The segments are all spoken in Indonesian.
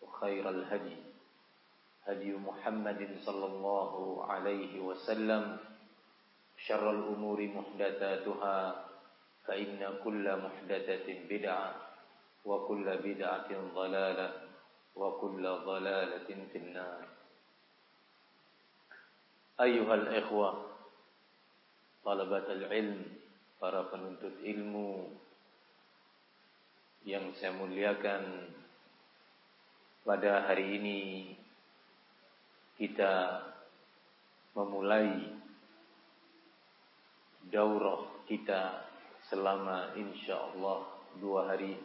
وخير الهدي هدي محمد صلى الله عليه وسلم. شر الأمور محدثاتها فإن كل محدثة بدعة وكل بدعة ضلالة وكل ضلالة في النار. أيها الإخوة طلبة العلم para penuntut ilmu yang saya muliakan. Pada hari ini kita memulai daurah kita selama insya Allah dua hari.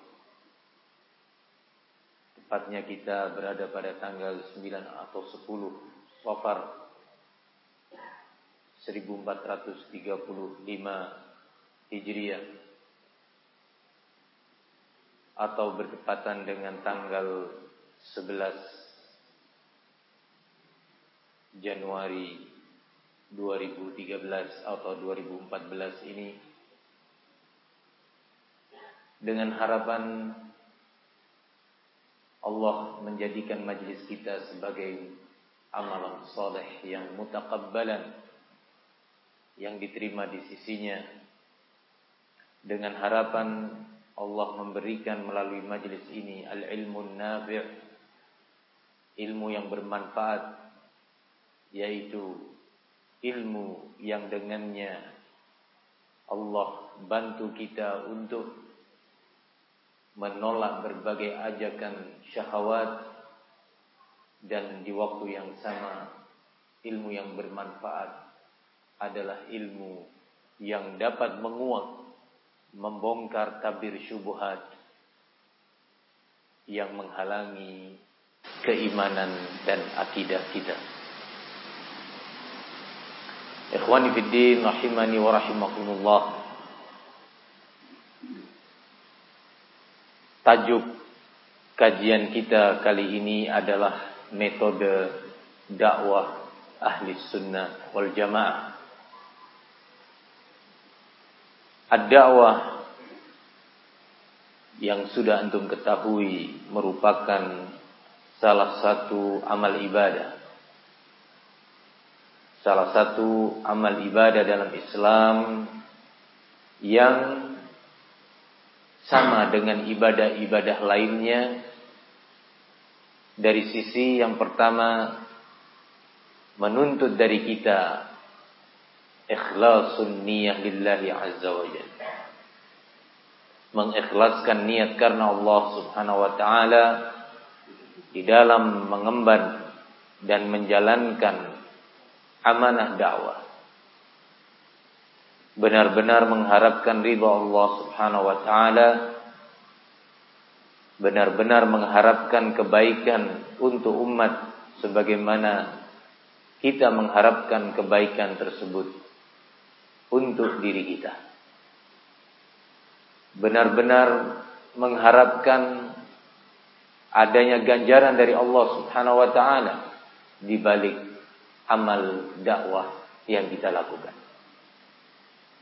Tepatnya kita berada pada tanggal 9 atau 10 Safar 1435 Hijriah atau bertepatan dengan tanggal 11 Januari 2013 atau 2014 ini dengan harapan Allah menjadikan majlis kita sebagai amalan soleh yang mutakabbalan yang diterima di sisinya. Dengan harapan Allah memberikan melalui majlis ini al-ilmu nafi' ilmu yang bermanfaat yaitu ilmu yang dengannya Allah bantu kita untuk menolak berbagai ajakan syahwat dan di waktu yang sama ilmu yang bermanfaat adalah ilmu yang dapat menguat membongkar tabir syubhat yang menghalangi keimanan dan akidah kita. Ikhwani fid din rahimani wa rahimakumullah. Tajuk kajian kita kali ini adalah metode dakwah ahli sunnah wal jamaah. Ad-da'wah yang sudah antum ketahui merupakan salah satu amal ibadah. Salah satu amal ibadah dalam Islam yang sama dengan ibadah-ibadah lainnya dari sisi yang pertama menuntut dari kita ikhlasun niyah lillahi azza wa jalla. Mengikhlaskan niat karena Allah Subhanahu wa taala di dalam mengemban dan menjalankan amanah dakwah. Benar-benar mengharapkan ridha Allah Subhanahu wa taala. Benar-benar mengharapkan kebaikan untuk umat sebagaimana kita mengharapkan kebaikan tersebut untuk diri kita. Benar-benar mengharapkan adanya ganjaran dari Allah Subhanahu wa taala di balik amal dakwah yang kita lakukan.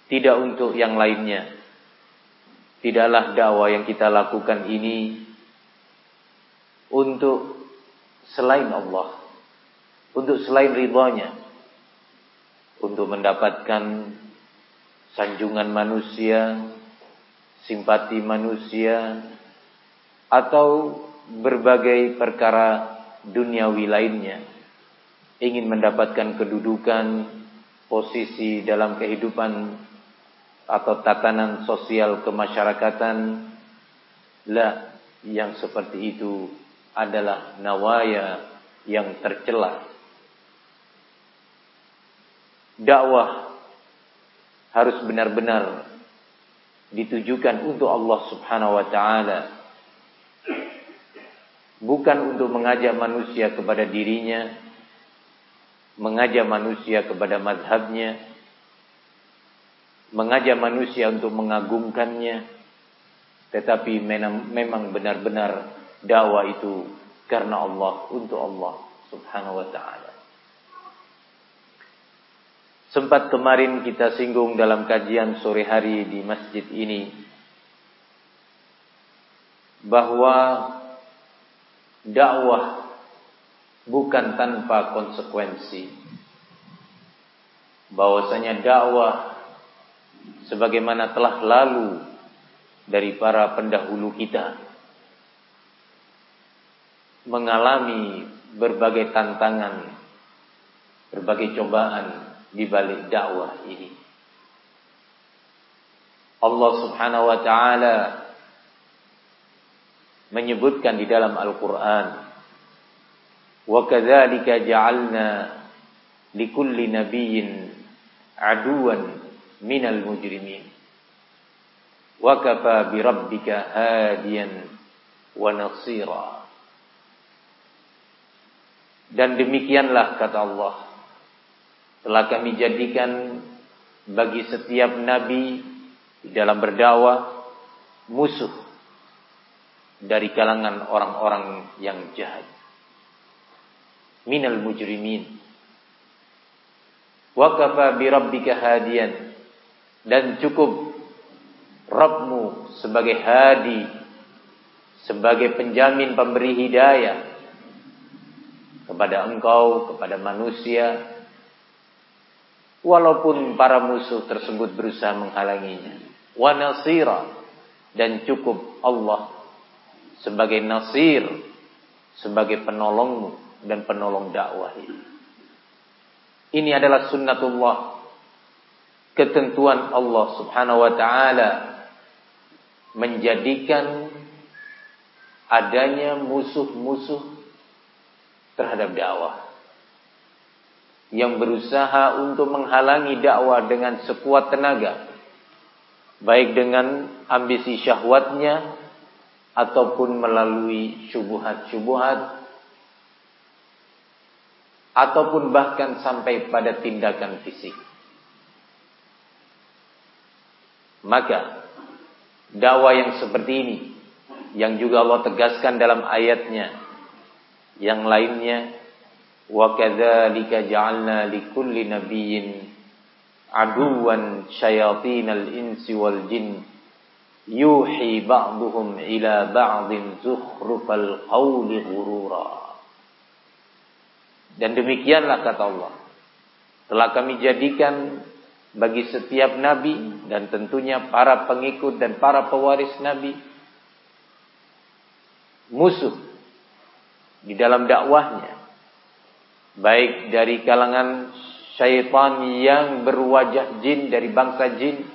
Tidak untuk yang lainnya. Tidaklah dakwah yang kita lakukan ini untuk selain Allah. Untuk selain ridhonya. Untuk mendapatkan sanjungan manusia, simpati manusia, atau berbagai perkara duniawi lainnya ingin mendapatkan kedudukan, posisi dalam kehidupan atau tatanan sosial kemasyarakatan, lah yang seperti itu adalah nawaya yang tercela. Dakwah harus benar-benar ditujukan untuk Allah Subhanahu wa taala. Bukan untuk mengajak manusia kepada dirinya, mengajak manusia kepada madhabnya, mengajak manusia untuk mengagungkannya, tetapi memang benar-benar dakwah itu karena Allah untuk Allah Subhanahu wa taala. Sempat kemarin kita singgung dalam kajian sore hari di masjid ini bahwa dakwah bukan tanpa konsekuensi. Bahwasanya dakwah sebagaimana telah lalu dari para pendahulu kita mengalami berbagai tantangan, berbagai cobaan di balik dakwah ini. Allah Subhanahu wa taala menyebutkan di dalam Al-Quran وَكَذَلِكَ جَعَلْنَا لِكُلِّ نَبِيٍ عَدُوًا مِنَ الْمُجْرِمِينَ وَكَفَى بِرَبِّكَ هَادِيًا وَنَصِيرًا dan demikianlah kata Allah telah kami jadikan bagi setiap nabi di dalam berdakwah musuh dari kalangan orang-orang yang jahat. Minal mujrimin. Wa kafa bi rabbika hadiyan. Dan cukup Rabbmu sebagai hadi sebagai penjamin pemberi hidayah kepada engkau, kepada manusia. Walaupun para musuh tersebut berusaha menghalanginya. Wa nasira. Dan cukup Allah sebagai nasir sebagai penolongmu dan penolong dakwah ini. Ini adalah sunnatullah. Ketentuan Allah subhanahu wa ta'ala menjadikan adanya musuh-musuh terhadap dakwah. Yang berusaha untuk menghalangi dakwah dengan sekuat tenaga. Baik dengan ambisi syahwatnya ataupun melalui syubuhat-syubuhat ataupun bahkan sampai pada tindakan fisik. Maka dakwah yang seperti ini yang juga Allah tegaskan dalam ayatnya yang lainnya wa kadzalika ja'alna likulli nabiyyin aduwan syayatinal insi wal jin yuhi ba'duhum ila ba'din zukhrufal qawli ghurura dan demikianlah kata Allah. Telah kami jadikan bagi setiap nabi dan tentunya para pengikut dan para pewaris nabi musuh di dalam dakwahnya baik dari kalangan syaitan yang berwajah jin dari bangsa jin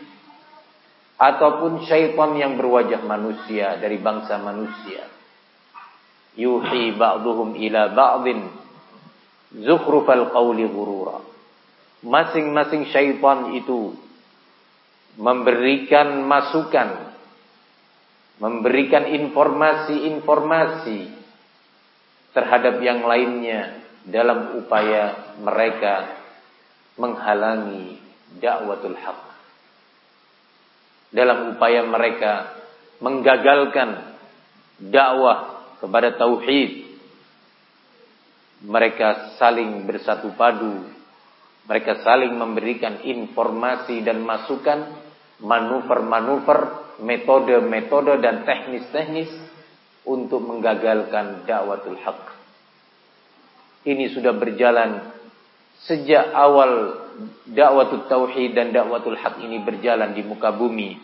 ataupun syaitan yang berwajah manusia dari bangsa manusia yuhi ba'duhum ila ba'din zukhrufal qawli ghurura. Masing-masing syaitan itu memberikan masukan, memberikan informasi-informasi terhadap yang lainnya dalam upaya mereka menghalangi dakwatul haq. Dalam upaya mereka menggagalkan dakwah kepada tauhid Mereka saling bersatu padu. Mereka saling memberikan informasi dan masukan, manuver-manuver, metode-metode dan teknis-teknis untuk menggagalkan dakwatul haq. Ini sudah berjalan sejak awal dakwatul tauhid dan dakwatul haq ini berjalan di muka bumi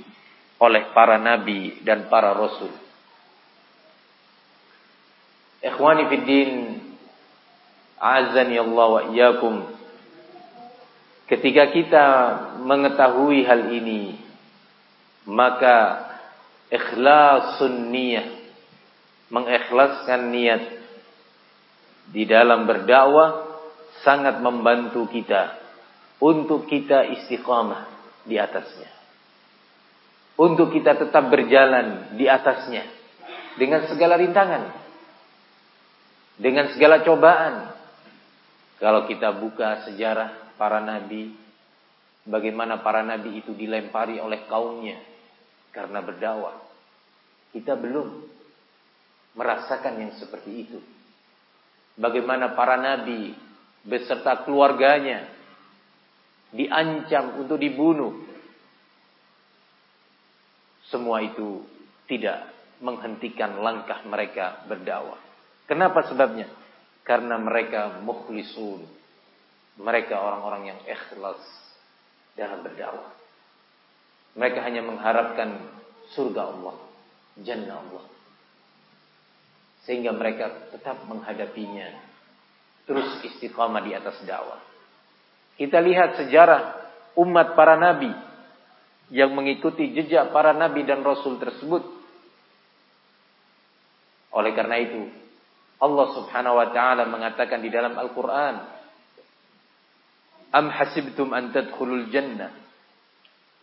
oleh para nabi dan para rasul. Ikhwani fid din, azani Allah wa iyyakum. Ketika kita mengetahui hal ini, maka ikhlasun niyah, mengikhlaskan niat di dalam berdakwah sangat membantu kita untuk kita istiqamah di atasnya. Untuk kita tetap berjalan di atasnya dengan segala rintangan dengan segala cobaan. Kalau kita buka sejarah para nabi, bagaimana para nabi itu dilempari oleh kaumnya karena berdakwah. Kita belum merasakan yang seperti itu. Bagaimana para nabi beserta keluarganya diancam untuk dibunuh. Semua itu tidak menghentikan langkah mereka berdakwah. Kenapa sebabnya? Karena mereka mukhlisun. Mereka orang-orang yang ikhlas dalam berdakwah. Mereka hanya mengharapkan surga Allah, jannah Allah. Sehingga mereka tetap menghadapinya. Terus istiqamah di atas dakwah. Kita lihat sejarah umat para nabi yang mengikuti jejak para nabi dan rasul tersebut. Oleh karena itu, Allah Subhanahu wa taala mengatakan di dalam Al-Qur'an, "Am hasibtum an tadkhulul jannah?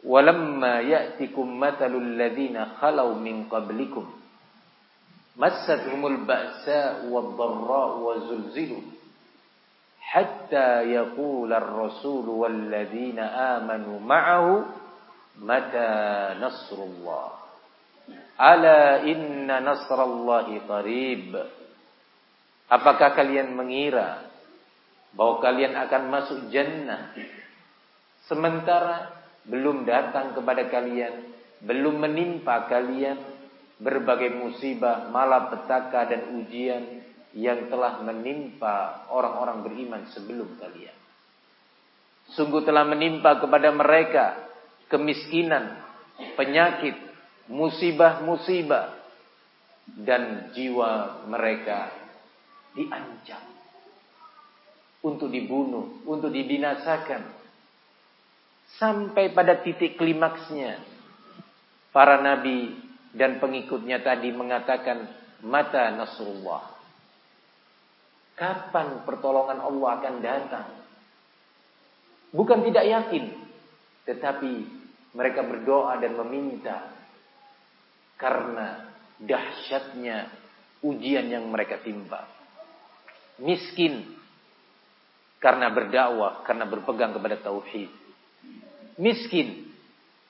Walamma ya'tikum mathalul ladzina khalau min qablikum? Massathumul ba'sa wad-dharra wa zulzilu hatta yaqula ar-rasul wal ladzina amanu ma'ahu mata nasrullah. Ala inna nasrallahi qarib. Apakah kalian mengira bahwa kalian akan masuk jannah sementara belum datang kepada kalian, belum menimpa kalian berbagai musibah, malapetaka dan ujian yang telah menimpa orang-orang beriman sebelum kalian. Sungguh telah menimpa kepada mereka kemiskinan, penyakit, musibah-musibah dan jiwa mereka diancam untuk dibunuh, untuk dibinasakan. Sampai pada titik klimaksnya para nabi dan pengikutnya tadi mengatakan mata Nasrullah. Kapan pertolongan Allah akan datang? Bukan tidak yakin, tetapi mereka berdoa dan meminta karena dahsyatnya ujian yang mereka timpa miskin karena berdakwah, karena berpegang kepada tauhid. Miskin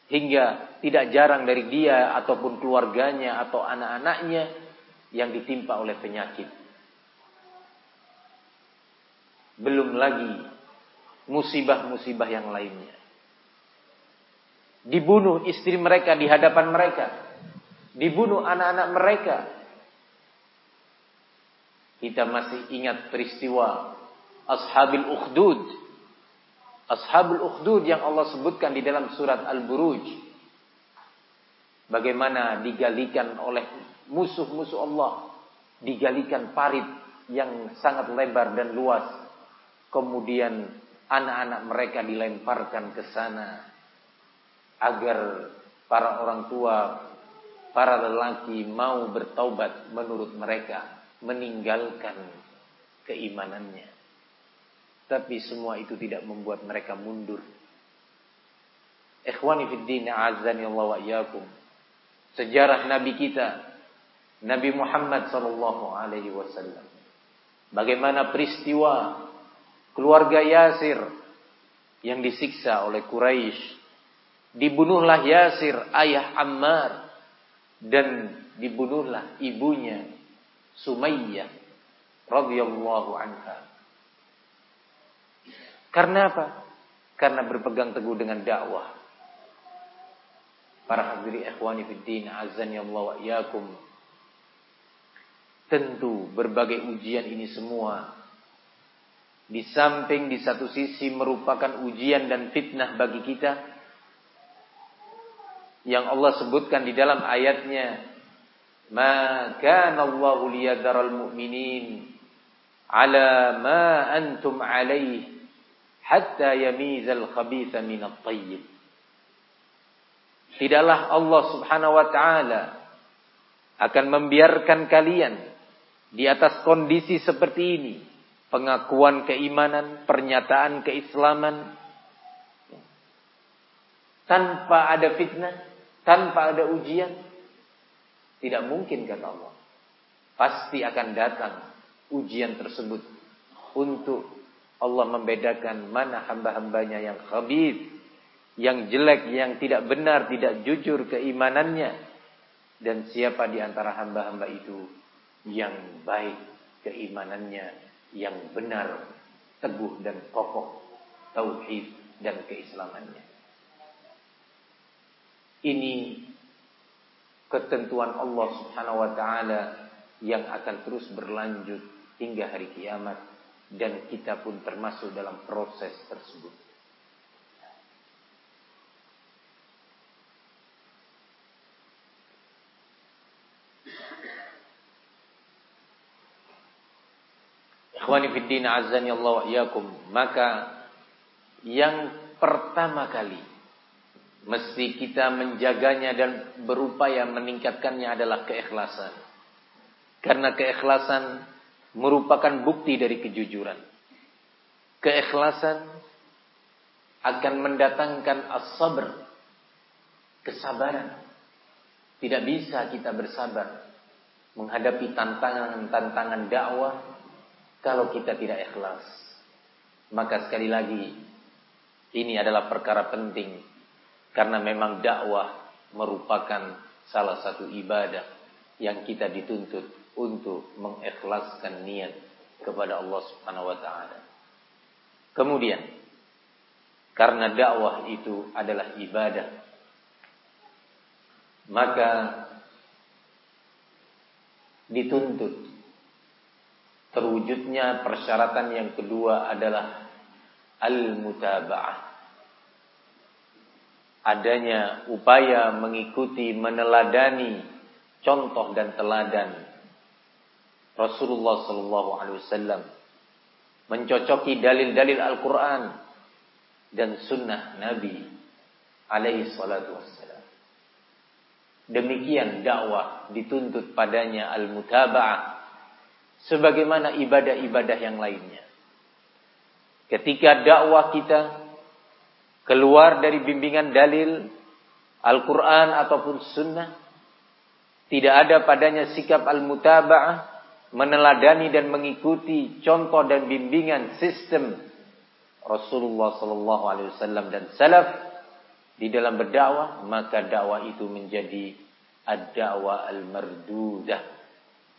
hingga tidak jarang dari dia ataupun keluarganya atau anak-anaknya yang ditimpa oleh penyakit. Belum lagi musibah-musibah yang lainnya. Dibunuh istri mereka di hadapan mereka. Dibunuh anak-anak mereka kita masih ingat peristiwa Ashabil Ukhdud. Ashabul Ukhdud yang Allah sebutkan di dalam surat Al-Buruj. Bagaimana digalikan oleh musuh-musuh Allah. Digalikan parit yang sangat lebar dan luas. Kemudian anak-anak mereka dilemparkan ke sana. Agar para orang tua, para lelaki mau bertaubat menurut mereka meninggalkan keimanannya. Tapi semua itu tidak membuat mereka mundur. Ikhwani fid din azani wa iyyakum. Sejarah nabi kita Nabi Muhammad sallallahu alaihi wasallam. Bagaimana peristiwa keluarga Yasir yang disiksa oleh Quraisy. Dibunuhlah Yasir ayah Ammar dan dibunuhlah ibunya Sumayyah radhiyallahu anha. Karena apa? Karena berpegang teguh dengan dakwah. Para hadiri ikhwani fid din, azan ya Allah wa. Tentu berbagai ujian ini semua di samping di satu sisi merupakan ujian dan fitnah bagi kita yang Allah sebutkan di dalam ayatnya ma kana Allahu liyadharal mu'minin ala ma antum alaih hatta yamizal khabitha minat tayyib. Tidaklah Allah Subhanahu wa taala akan membiarkan kalian di atas kondisi seperti ini, pengakuan keimanan, pernyataan keislaman tanpa ada fitnah, tanpa ada ujian, tidak mungkin kata Allah. Pasti akan datang ujian tersebut untuk Allah membedakan mana hamba-hambanya yang khabith, yang jelek, yang tidak benar, tidak jujur keimanannya dan siapa di antara hamba-hamba itu yang baik keimanannya, yang benar, teguh dan kokoh tauhid dan keislamannya. Ini ketentuan Allah Subhanahu wa taala yang akan terus berlanjut hingga hari kiamat dan kita pun termasuk dalam proses tersebut. Ikhwani fiddin azani Allah wa. Maka yang pertama kali Mesti kita menjaganya dan berupaya meningkatkannya adalah keikhlasan. Karena keikhlasan merupakan bukti dari kejujuran. Keikhlasan akan mendatangkan as-sabr, kesabaran. Tidak bisa kita bersabar menghadapi tantangan-tantangan dakwah kalau kita tidak ikhlas. Maka sekali lagi ini adalah perkara penting karena memang dakwah merupakan salah satu ibadah yang kita dituntut untuk mengikhlaskan niat kepada Allah Subhanahu wa taala. Kemudian karena dakwah itu adalah ibadah maka dituntut terwujudnya persyaratan yang kedua adalah al-mutaba'ah adanya upaya mengikuti meneladani contoh dan teladan Rasulullah sallallahu alaihi wasallam mencocoki dalil-dalil Al-Qur'an dan sunnah Nabi alaihi salatu wassalam. Demikian dakwah dituntut padanya al-mutaba'ah sebagaimana ibadah-ibadah yang lainnya. Ketika dakwah kita keluar dari bimbingan dalil Al-Quran ataupun Sunnah, tidak ada padanya sikap al-mutaba'ah, meneladani dan mengikuti contoh dan bimbingan sistem Rasulullah Sallallahu Alaihi Wasallam dan Salaf di dalam berdakwah, maka dakwah itu menjadi ad-dakwah al-mardudah,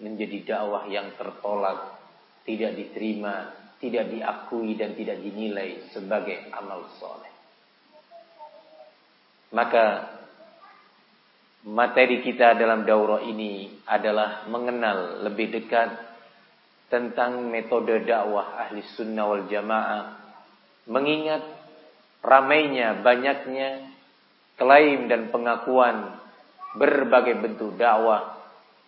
menjadi dakwah yang tertolak, tidak diterima, tidak diakui dan tidak dinilai sebagai amal soleh. Maka materi kita dalam daurah ini adalah mengenal lebih dekat tentang metode dakwah ahli sunnah wal jamaah. Mengingat ramainya, banyaknya klaim dan pengakuan berbagai bentuk dakwah,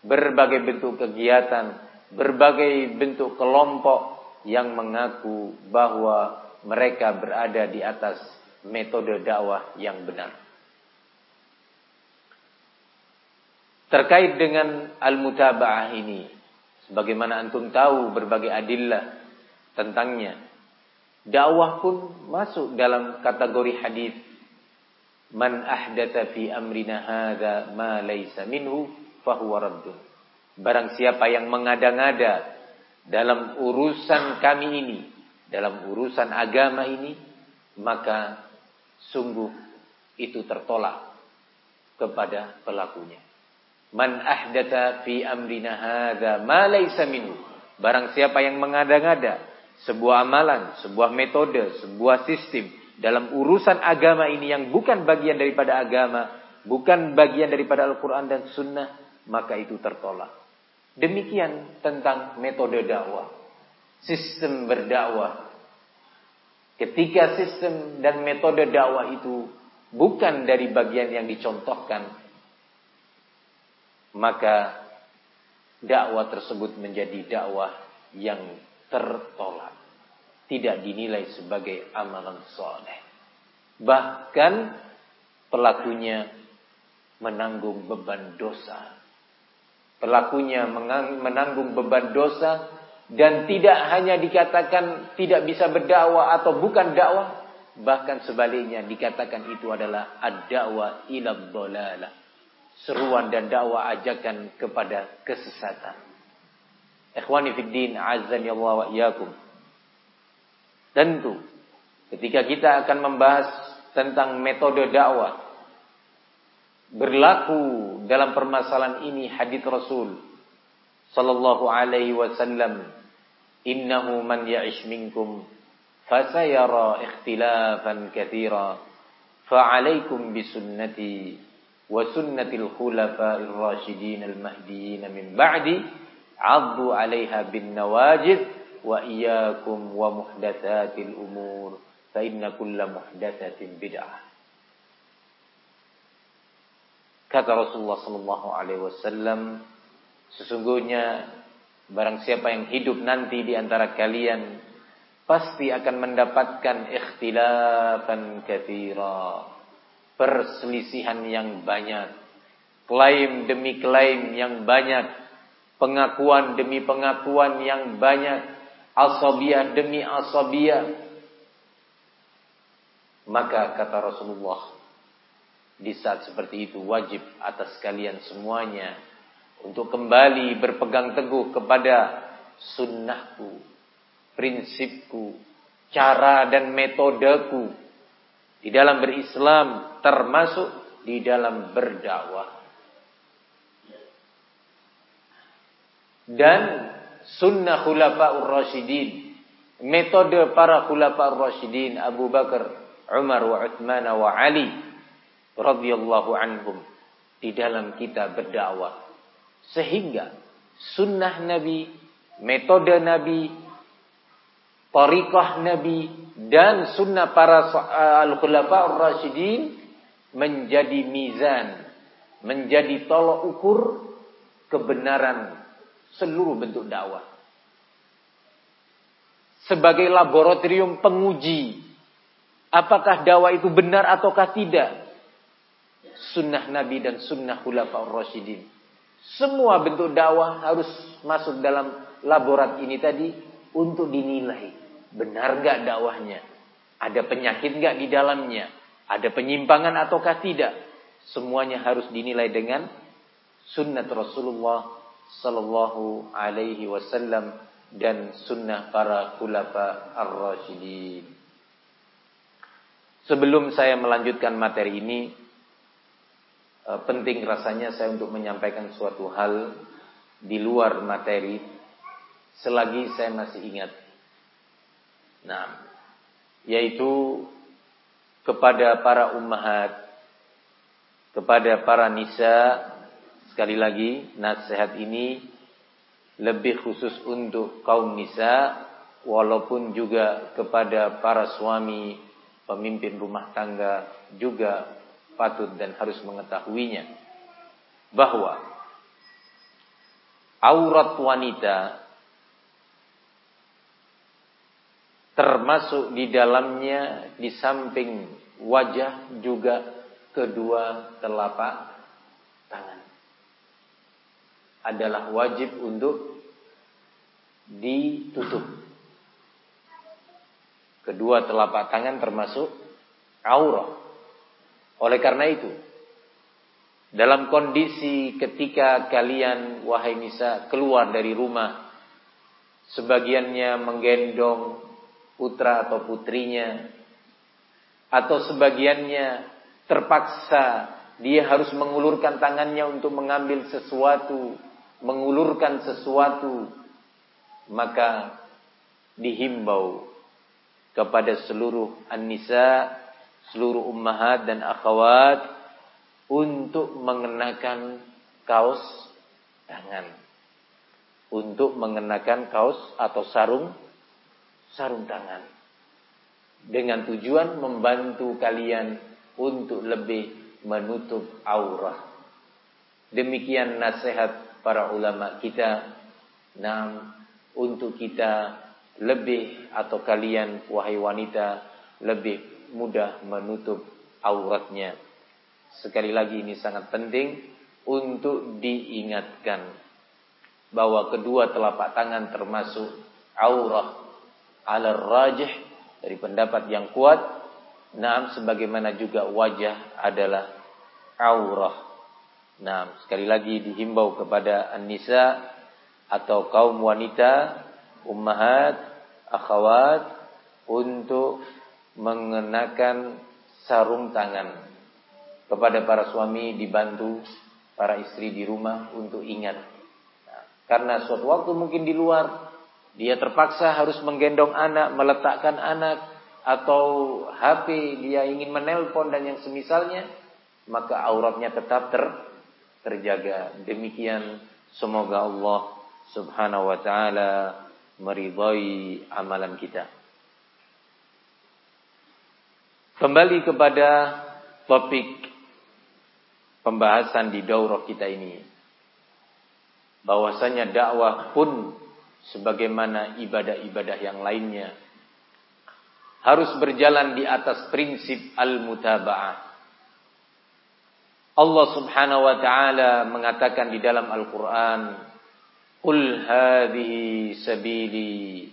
berbagai bentuk kegiatan, berbagai bentuk kelompok yang mengaku bahwa mereka berada di atas metode dakwah yang benar. Terkait dengan al-mutaba'ah ini, sebagaimana antum tahu berbagai adillah tentangnya. Dakwah pun masuk dalam kategori hadis Man ahdatha fi amrina hadza ma laysa minhu fahuwa. Barang siapa yang mengada-ngada dalam urusan kami ini, dalam urusan agama ini, maka sungguh itu tertolak kepada pelakunya. Man ahdatha fi amrina hadza ma laysa minhu Barang siapa yang mengada-ngada sebuah amalan, sebuah metode, sebuah sistem dalam urusan agama ini yang bukan bagian daripada agama, bukan bagian daripada Al-Quran dan Sunnah, maka itu tertolak. Demikian tentang metode dakwah, sistem berdakwah. Ketika sistem dan metode dakwah itu bukan dari bagian yang dicontohkan, maka dakwah tersebut menjadi dakwah yang tertolak. Tidak dinilai sebagai amalan soleh. Bahkan pelakunya menanggung beban dosa. Pelakunya menanggung beban dosa dan tidak hanya dikatakan tidak bisa berdakwah atau bukan dakwah, bahkan sebaliknya dikatakan itu adalah ad-da'wah ila dhalalah. Seruan dan dakwah ajakan kepada kesesatan. Ikhwani fid din, wa iyyakum. Tentu ketika kita akan membahas tentang metode dakwah berlaku dalam permasalahan ini hadis Rasul sallallahu alaihi wasallam innahu man ya'ish minkum fasayara ikhtilafan katsira fa'alaikum bisunnati wa sunnatil khulafa'ir rasyidin al mahdiyyin min ba'di 'addu 'alaiha bin nawajid wa iyyakum wa muhdatsatil umur fa inna kulla muhdatsatin bid'ah. Kata Rasulullah sallallahu alaihi wasallam, sesungguhnya barang siapa yang hidup nanti di antara kalian pasti akan mendapatkan ikhtilafan katsira, perselisihan yang banyak, klaim demi klaim yang banyak, pengakuan demi pengakuan yang banyak, asabiyah demi asabiyah. Maka kata Rasulullah, di saat seperti itu wajib atas kalian semuanya untuk kembali berpegang teguh kepada sunnahku, prinsipku, cara dan metodeku di dalam berislam termasuk di dalam berdakwah. Dan sunnah khulafa'ur rasyidin, metode para khulafa'ur rasyidin Abu Bakar, Umar wa Uthman wa Ali radhiyallahu anhum di dalam kita berdakwah. Sehingga sunnah Nabi, metode Nabi, tariqah Nabi dan sunnah para al-khulafa'ur rasyidin menjadi mizan, menjadi tolok ukur kebenaran seluruh bentuk dakwah. Sebagai laboratorium penguji apakah dakwah itu benar ataukah tidak. Sunnah Nabi dan sunnah Khulafaur Rasyidin. Semua bentuk dakwah harus masuk dalam laborat ini tadi untuk dinilai. Benar gak dakwahnya? Ada penyakit gak di dalamnya? Ada penyimpangan ataukah tidak? Semuanya harus dinilai dengan sunnah Rasulullah sallallahu alaihi wasallam dan sunnah para khulafa ar-rasyidin. Sebelum saya melanjutkan materi ini, penting rasanya saya untuk menyampaikan suatu hal di luar materi selagi saya masih ingat. Nah, yaitu kepada para ummahat, kepada para nisa Sekali lagi, nasihat ini lebih khusus untuk kaum nisa, walaupun juga kepada para suami, pemimpin rumah tangga juga patut dan harus mengetahuinya. Bahwa aurat wanita termasuk di dalamnya di samping wajah juga kedua telapak adalah wajib untuk ditutup. Kedua telapak tangan termasuk aurat. Oleh karena itu, dalam kondisi ketika kalian wahai nisa keluar dari rumah, sebagiannya menggendong putra atau putrinya, atau sebagiannya terpaksa dia harus mengulurkan tangannya untuk mengambil sesuatu mengulurkan sesuatu maka dihimbau kepada seluruh an-nisa, seluruh ummahat dan akhwat untuk mengenakan kaos tangan. Untuk mengenakan kaos atau sarung sarung tangan. Dengan tujuan membantu kalian untuk lebih menutup aurat. Demikian nasihat para ulama kita. Nah, untuk kita lebih atau kalian wahai wanita lebih mudah menutup auratnya. Sekali lagi ini sangat penting untuk diingatkan bahwa kedua telapak tangan termasuk aurat ala rajih dari pendapat yang kuat. Naam sebagaimana juga wajah adalah aurah. Nah, sekali lagi dihimbau kepada an-nisa atau kaum wanita, ummahat, akhwat untuk mengenakan sarung tangan kepada para suami dibantu para istri di rumah untuk ingat. Nah, karena suatu waktu mungkin di luar dia terpaksa harus menggendong anak, meletakkan anak atau HP dia ingin menelpon dan yang semisalnya, maka auratnya tetap ter terjaga. Demikian semoga Allah Subhanahu wa taala meridhai amalan kita. Kembali kepada topik pembahasan di daurah kita ini. Bahwasanya dakwah pun sebagaimana ibadah-ibadah yang lainnya harus berjalan di atas prinsip al-mutaba'ah. Allah Subhanahu wa taala mengatakan di dalam Al-Qur'an, "Qul hadhihi sabili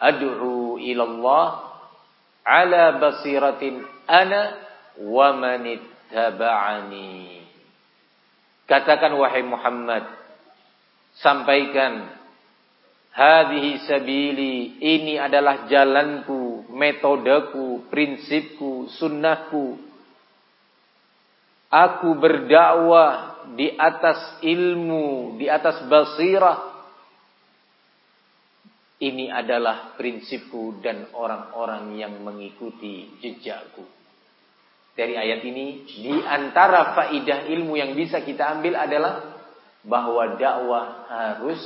ad'u ila Allah ala basiratin ana wa man ittaba'ani." Katakan wahai Muhammad, sampaikan Hadhihi sabili, ini adalah jalanku, metodeku, prinsipku, sunnahku. Aku berdakwah di atas ilmu, di atas basirah. Ini adalah prinsipku dan orang-orang yang mengikuti jejakku. Dari ayat ini, di antara faidah ilmu yang bisa kita ambil adalah bahwa dakwah harus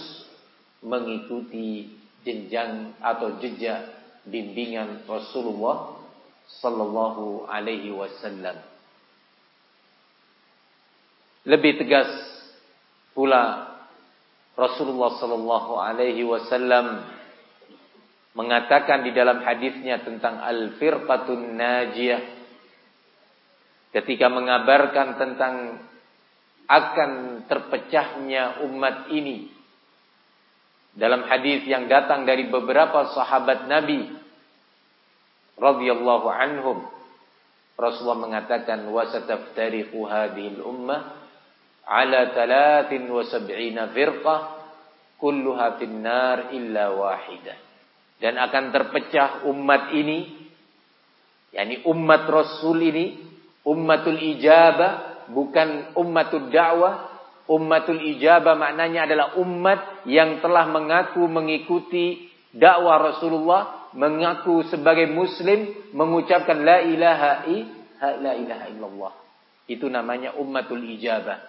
mengikuti jenjang atau jejak bimbingan Rasulullah sallallahu alaihi wasallam. Lebih tegas pula Rasulullah sallallahu alaihi wasallam mengatakan di dalam hadisnya tentang al-firqatun najiyah. Ketika mengabarkan tentang akan terpecahnya umat ini. Dalam hadis yang datang dari beberapa sahabat Nabi radhiyallahu anhum Rasulullah mengatakan wasataftariqu hadhil ummah ala 73 firqah kulluha finnar illa wahidah dan akan terpecah umat ini yakni umat Rasul ini ummatul ijabah bukan ummatul dakwah Ummatul ijabah maknanya adalah umat yang telah mengaku mengikuti dakwah Rasulullah, mengaku sebagai muslim, mengucapkan la ilaha i, la ilaha illallah. Itu namanya ummatul ijabah.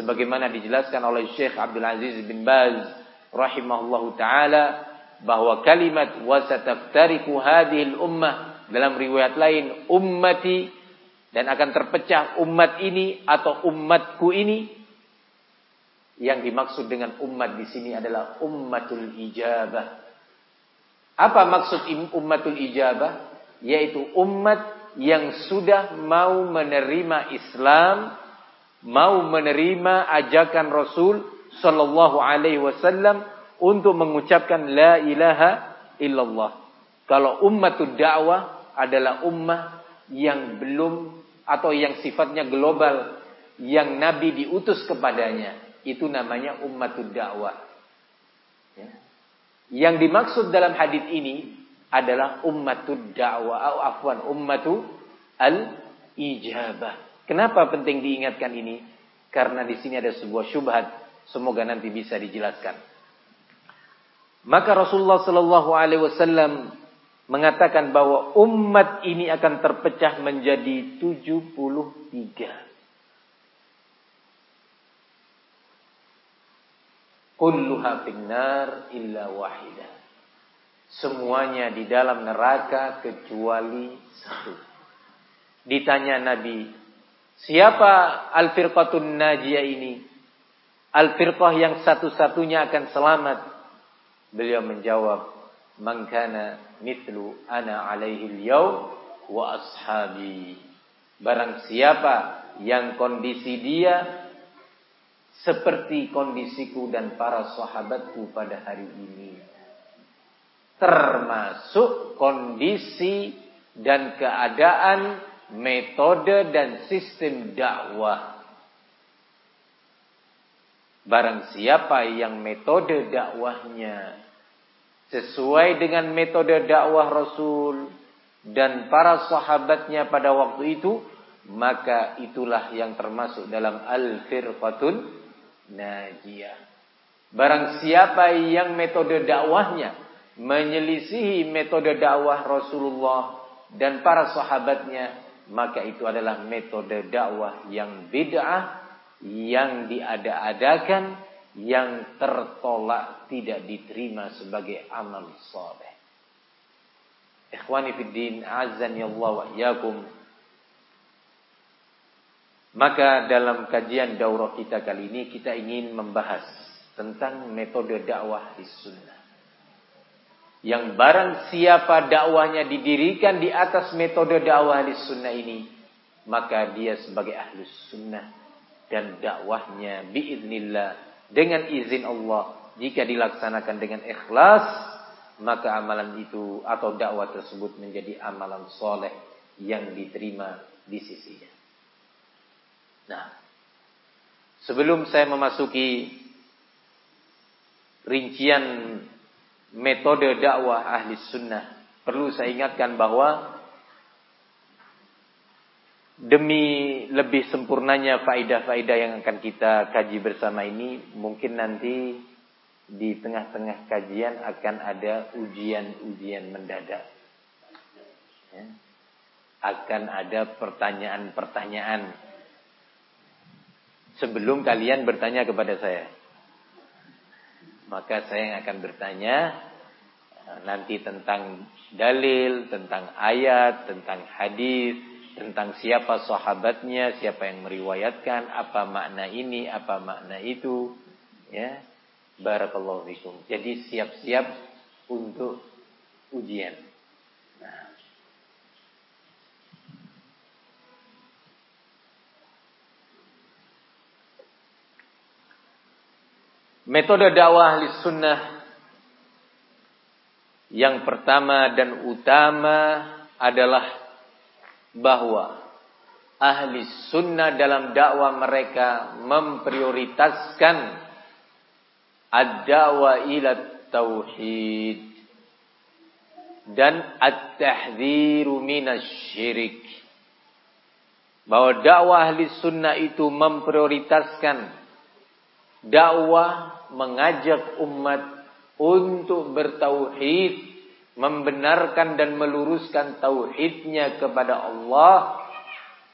Sebagaimana dijelaskan oleh Syekh Abdul Aziz bin Baz rahimahullahu taala bahwa kalimat wasataftariku hadhil ummah dalam riwayat lain ummati dan akan terpecah umat ini atau umatku ini yang dimaksud dengan umat di sini adalah ummatul ijabah. Apa maksud ummatul ijabah? Yaitu umat yang sudah mau menerima Islam, mau menerima ajakan Rasul sallallahu alaihi wasallam untuk mengucapkan la ilaha illallah. Kalau ummatul dakwah adalah ummah yang belum atau yang sifatnya global yang Nabi diutus kepadanya itu namanya ummatud dakwah. Ya. Yang dimaksud dalam hadis ini adalah ummatud dakwah atau afwan ummatu al ijabah. Kenapa penting diingatkan ini? Karena di sini ada sebuah syubhat, semoga nanti bisa dijelaskan. Maka Rasulullah sallallahu alaihi wasallam mengatakan bahwa umat ini akan terpecah menjadi 73. Kulluha finnar illa wahidah. Semuanya di dalam neraka kecuali satu. Ditanya Nabi, siapa al-firqatun najiyah ini? Al-firqah yang satu-satunya akan selamat. Beliau menjawab, "Man kana mithlu ana alaihi al wa ashabi." Barang siapa yang kondisi dia seperti kondisiku dan para sahabatku pada hari ini termasuk kondisi dan keadaan, metode dan sistem dakwah. Barang siapa yang metode dakwahnya sesuai dengan metode dakwah Rasul dan para sahabatnya pada waktu itu, maka itulah yang termasuk dalam al-firqatun najiyah. Barang siapa yang metode dakwahnya menyelisihi metode dakwah Rasulullah dan para sahabatnya, maka itu adalah metode dakwah yang bid'ah, yang diada-adakan, yang tertolak tidak diterima sebagai amal soleh. Ikhwani fiddin, azan ya Allah wa iyakum. Maka dalam kajian daurah kita kali ini kita ingin membahas tentang metode dakwah di sunnah. Yang barang siapa dakwahnya didirikan di atas metode dakwah ahli sunnah ini. Maka dia sebagai ahli sunnah. Dan dakwahnya biiznillah. Dengan izin Allah. Jika dilaksanakan dengan ikhlas. Maka amalan itu atau dakwah tersebut menjadi amalan soleh. Yang diterima di sisinya. Nah. Sebelum saya memasuki rincian metode dakwah ahli sunnah. Perlu saya ingatkan bahwa demi lebih sempurnanya faidah-faidah yang akan kita kaji bersama ini, mungkin nanti di tengah-tengah kajian akan ada ujian-ujian mendadak. Ya. Akan ada pertanyaan-pertanyaan sebelum kalian bertanya kepada saya. Maka saya yang akan bertanya eh, nanti tentang dalil, tentang ayat, tentang hadis, tentang siapa sahabatnya, siapa yang meriwayatkan, apa makna ini, apa makna itu, ya. Barakallahu fikum. Jadi siap-siap untuk ujian. Metode dakwah ahli sunnah yang pertama dan utama adalah bahwa ahli sunnah dalam dakwah mereka memprioritaskan ad-da'wa ila tauhid dan at-tahdhiru minasyirik. Bahwa dakwah ahli sunnah itu memprioritaskan dakwah mengajak umat untuk bertauhid, membenarkan dan meluruskan tauhidnya kepada Allah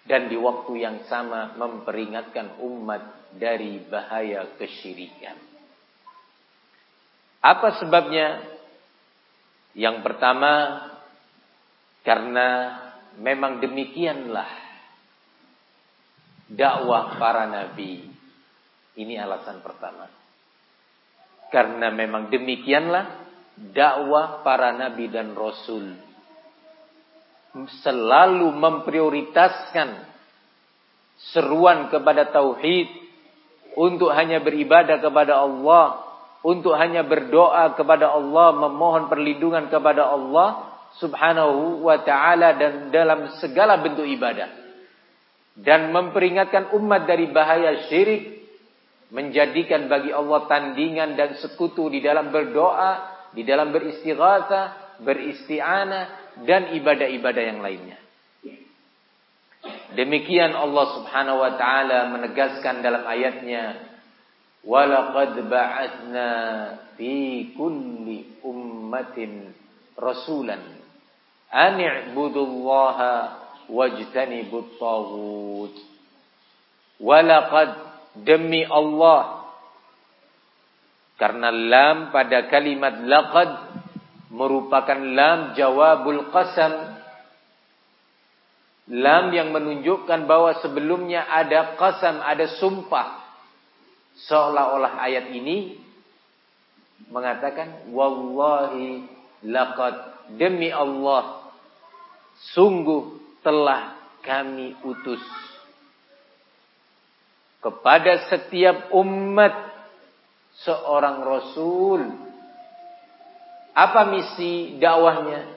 dan di waktu yang sama memperingatkan umat dari bahaya kesyirikan. Apa sebabnya? Yang pertama karena memang demikianlah dakwah para nabi. Ini alasan pertama. Karena memang demikianlah dakwah para nabi dan rasul selalu memprioritaskan seruan kepada tauhid untuk hanya beribadah kepada Allah, untuk hanya berdoa kepada Allah, memohon perlindungan kepada Allah Subhanahu wa taala dan dalam segala bentuk ibadah. Dan memperingatkan umat dari bahaya syirik menjadikan bagi Allah tandingan dan sekutu di dalam berdoa, di dalam beristighatsah, beristi'anah dan ibadah-ibadah yang lainnya. Demikian Allah Subhanahu wa taala menegaskan dalam ayatnya Walaqad ba'athna fi kulli ummatin rasulan an i'budullaha wajtanibut taghut. Walaqad demi Allah karena lam pada kalimat laqad merupakan lam jawabul qasam. Lam yang menunjukkan bahwa sebelumnya ada qasam ada sumpah. Seolah-olah ayat ini mengatakan wallahi laqad demi Allah sungguh telah kami utus kepada setiap umat seorang rasul. Apa misi dakwahnya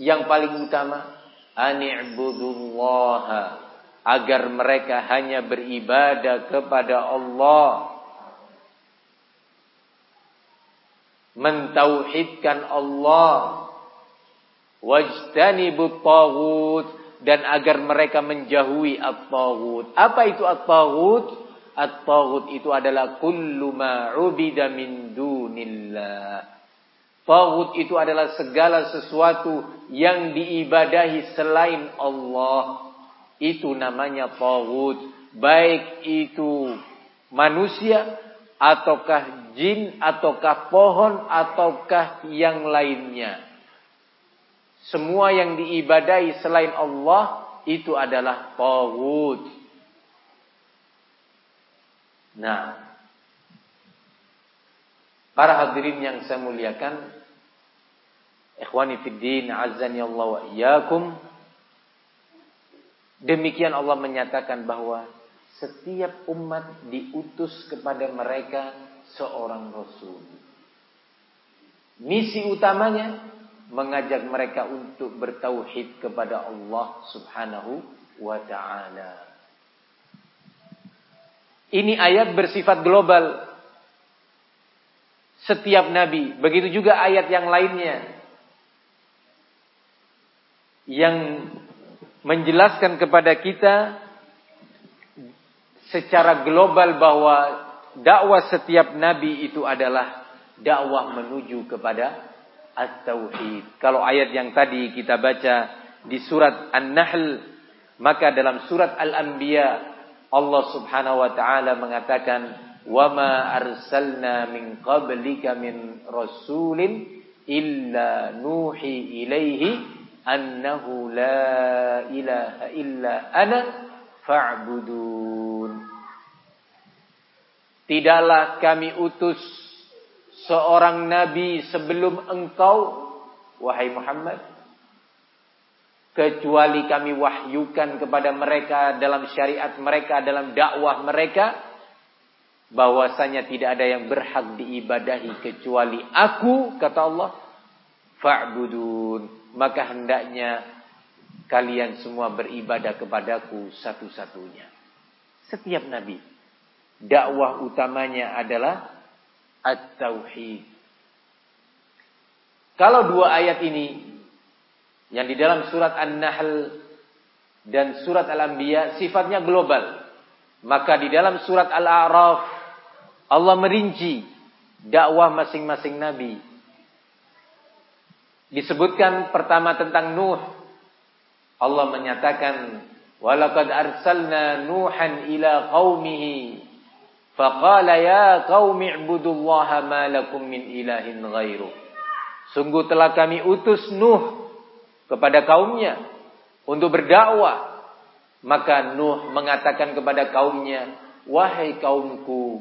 yang paling utama? Ani'budullaha agar mereka hanya beribadah kepada Allah mentauhidkan Allah wajtanibut taghut dan agar mereka menjauhi at-taghut apa itu at-taghut at-taghut itu adalah kullu ma ubida min dunillah taghut itu adalah segala sesuatu yang diibadahi selain Allah itu namanya tawud. Baik itu manusia, ataukah jin, ataukah pohon, ataukah yang lainnya. Semua yang diibadai selain Allah, itu adalah tawud. Nah, para hadirin yang saya muliakan, ikhwani fiddin, azani Allah wa iyyakum. Demikian Allah menyatakan bahwa setiap umat diutus kepada mereka seorang rasul. Misi utamanya mengajak mereka untuk bertauhid kepada Allah Subhanahu wa taala. Ini ayat bersifat global. Setiap nabi, begitu juga ayat yang lainnya yang menjelaskan kepada kita secara global bahwa dakwah setiap nabi itu adalah dakwah menuju kepada at-tauhid. Kalau ayat yang tadi kita baca di surat An-Nahl, maka dalam surat Al-Anbiya Allah Subhanahu wa taala mengatakan, "Wa ma arsalna min qablika min rasulin illa nuhi ilaihi annahu la ilaha illa ana fa'budun. Tidaklah kami utus seorang nabi sebelum engkau wahai Muhammad kecuali kami wahyukan kepada mereka dalam syariat mereka dalam dakwah mereka bahwasanya tidak ada yang berhak diibadahi kecuali aku kata Allah fa'budun maka hendaknya kalian semua beribadah kepadaku satu-satunya. Setiap nabi dakwah utamanya adalah at-tauhid. Kalau dua ayat ini yang di dalam surat An-Nahl dan surat Al-Anbiya sifatnya global, maka di dalam surat Al-A'raf Allah merinci dakwah masing-masing nabi Disebutkan pertama tentang Nuh. Allah menyatakan, "Walaqad arsalna Nuhan ila qaumihi faqala ya qaumi ibudullaha ma lakum min ilahin ghairu." Sungguh telah kami utus Nuh kepada kaumnya untuk berdakwah. Maka Nuh mengatakan kepada kaumnya, "Wahai kaumku,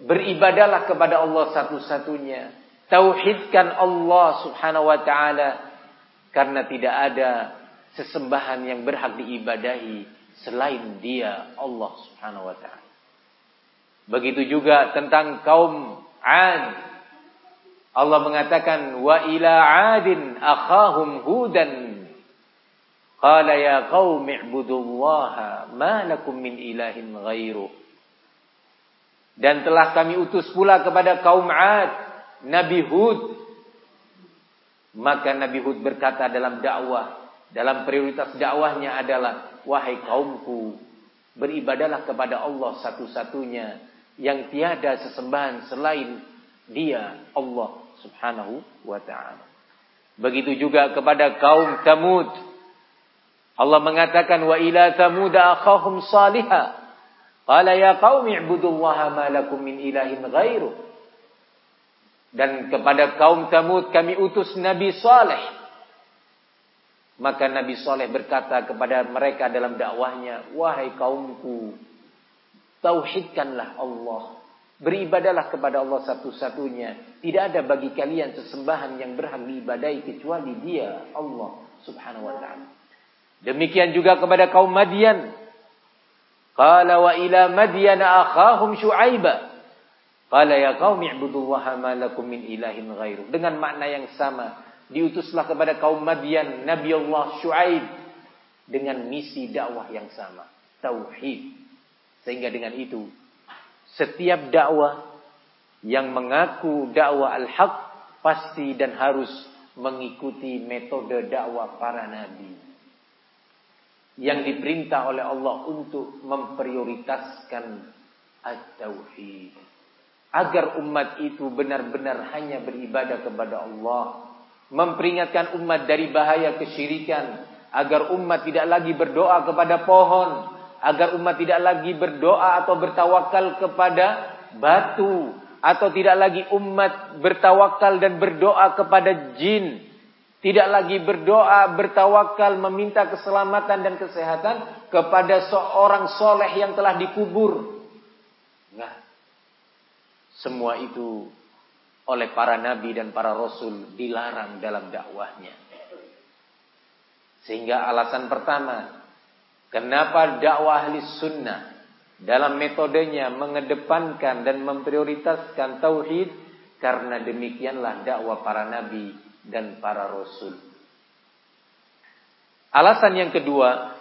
beribadalah kepada Allah satu-satunya." Tauhidkan Allah subhanahu wa ta'ala. Karena tidak ada sesembahan yang berhak diibadahi selain dia Allah subhanahu wa ta'ala. Begitu juga tentang kaum Ad. Allah mengatakan wa ila adin akhahum hudan. Qala ya qaumi ibudullaha ma lakum min ilahin ghairu. Dan telah kami utus pula kepada kaum Ad Nabi Hud. Maka Nabi Hud berkata dalam dakwah, dalam prioritas dakwahnya adalah, wahai kaumku, Beribadalah kepada Allah satu-satunya yang tiada sesembahan selain Dia Allah Subhanahu wa taala. Begitu juga kepada kaum Thamud. Allah mengatakan wa ila Thamud akhahum salihah. Qala ya qaumi ibudullaha ma lakum min ilahin ghairu. Dan kepada kaum Thamud kami utus Nabi Saleh. Maka Nabi Saleh berkata kepada mereka dalam dakwahnya, "Wahai kaumku, tauhidkanlah Allah. Beribadalah kepada Allah satu-satunya. Tidak ada bagi kalian sesembahan yang berhak diibadai kecuali Dia, Allah Subhanahu wa taala." Demikian juga kepada kaum Madian. Qala wa ila Madian akhahum Syuaiba. Qala ya qaumi ibudullaha ma lakum min ilahin ghairu. Dengan makna yang sama diutuslah kepada kaum Madian Nabi Allah Shu'aib dengan misi dakwah yang sama, tauhid. Sehingga dengan itu setiap dakwah yang mengaku dakwah al-haq pasti dan harus mengikuti metode dakwah para nabi yang diperintah oleh Allah untuk memprioritaskan at-tauhid. Agar umat itu benar-benar hanya beribadah kepada Allah memperingatkan umat dari bahaya kesyirikan agar umat tidak lagi berdoa kepada pohon agar umat tidak lagi berdoa atau bertawakal kepada batu atau tidak lagi umat bertawakal dan berdoa kepada jin tidak lagi berdoa bertawakal meminta keselamatan dan kesehatan kepada seorang soleh yang telah dikubur nah semua itu oleh para nabi dan para rasul dilarang dalam dakwahnya. Sehingga alasan pertama, kenapa dakwah ahli sunnah dalam metodenya mengedepankan dan memprioritaskan tauhid karena demikianlah dakwah para nabi dan para rasul. Alasan yang kedua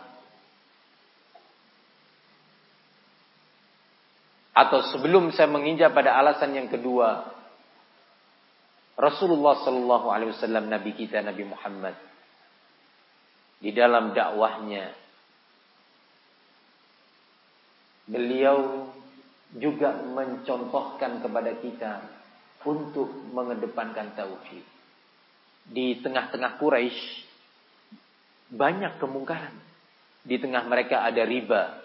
atau sebelum saya menginjak pada alasan yang kedua Rasulullah Sallallahu Alaihi Wasallam Nabi kita Nabi Muhammad di dalam dakwahnya beliau juga mencontohkan kepada kita untuk mengedepankan tauhid di tengah-tengah Quraisy banyak kemungkaran di tengah mereka ada riba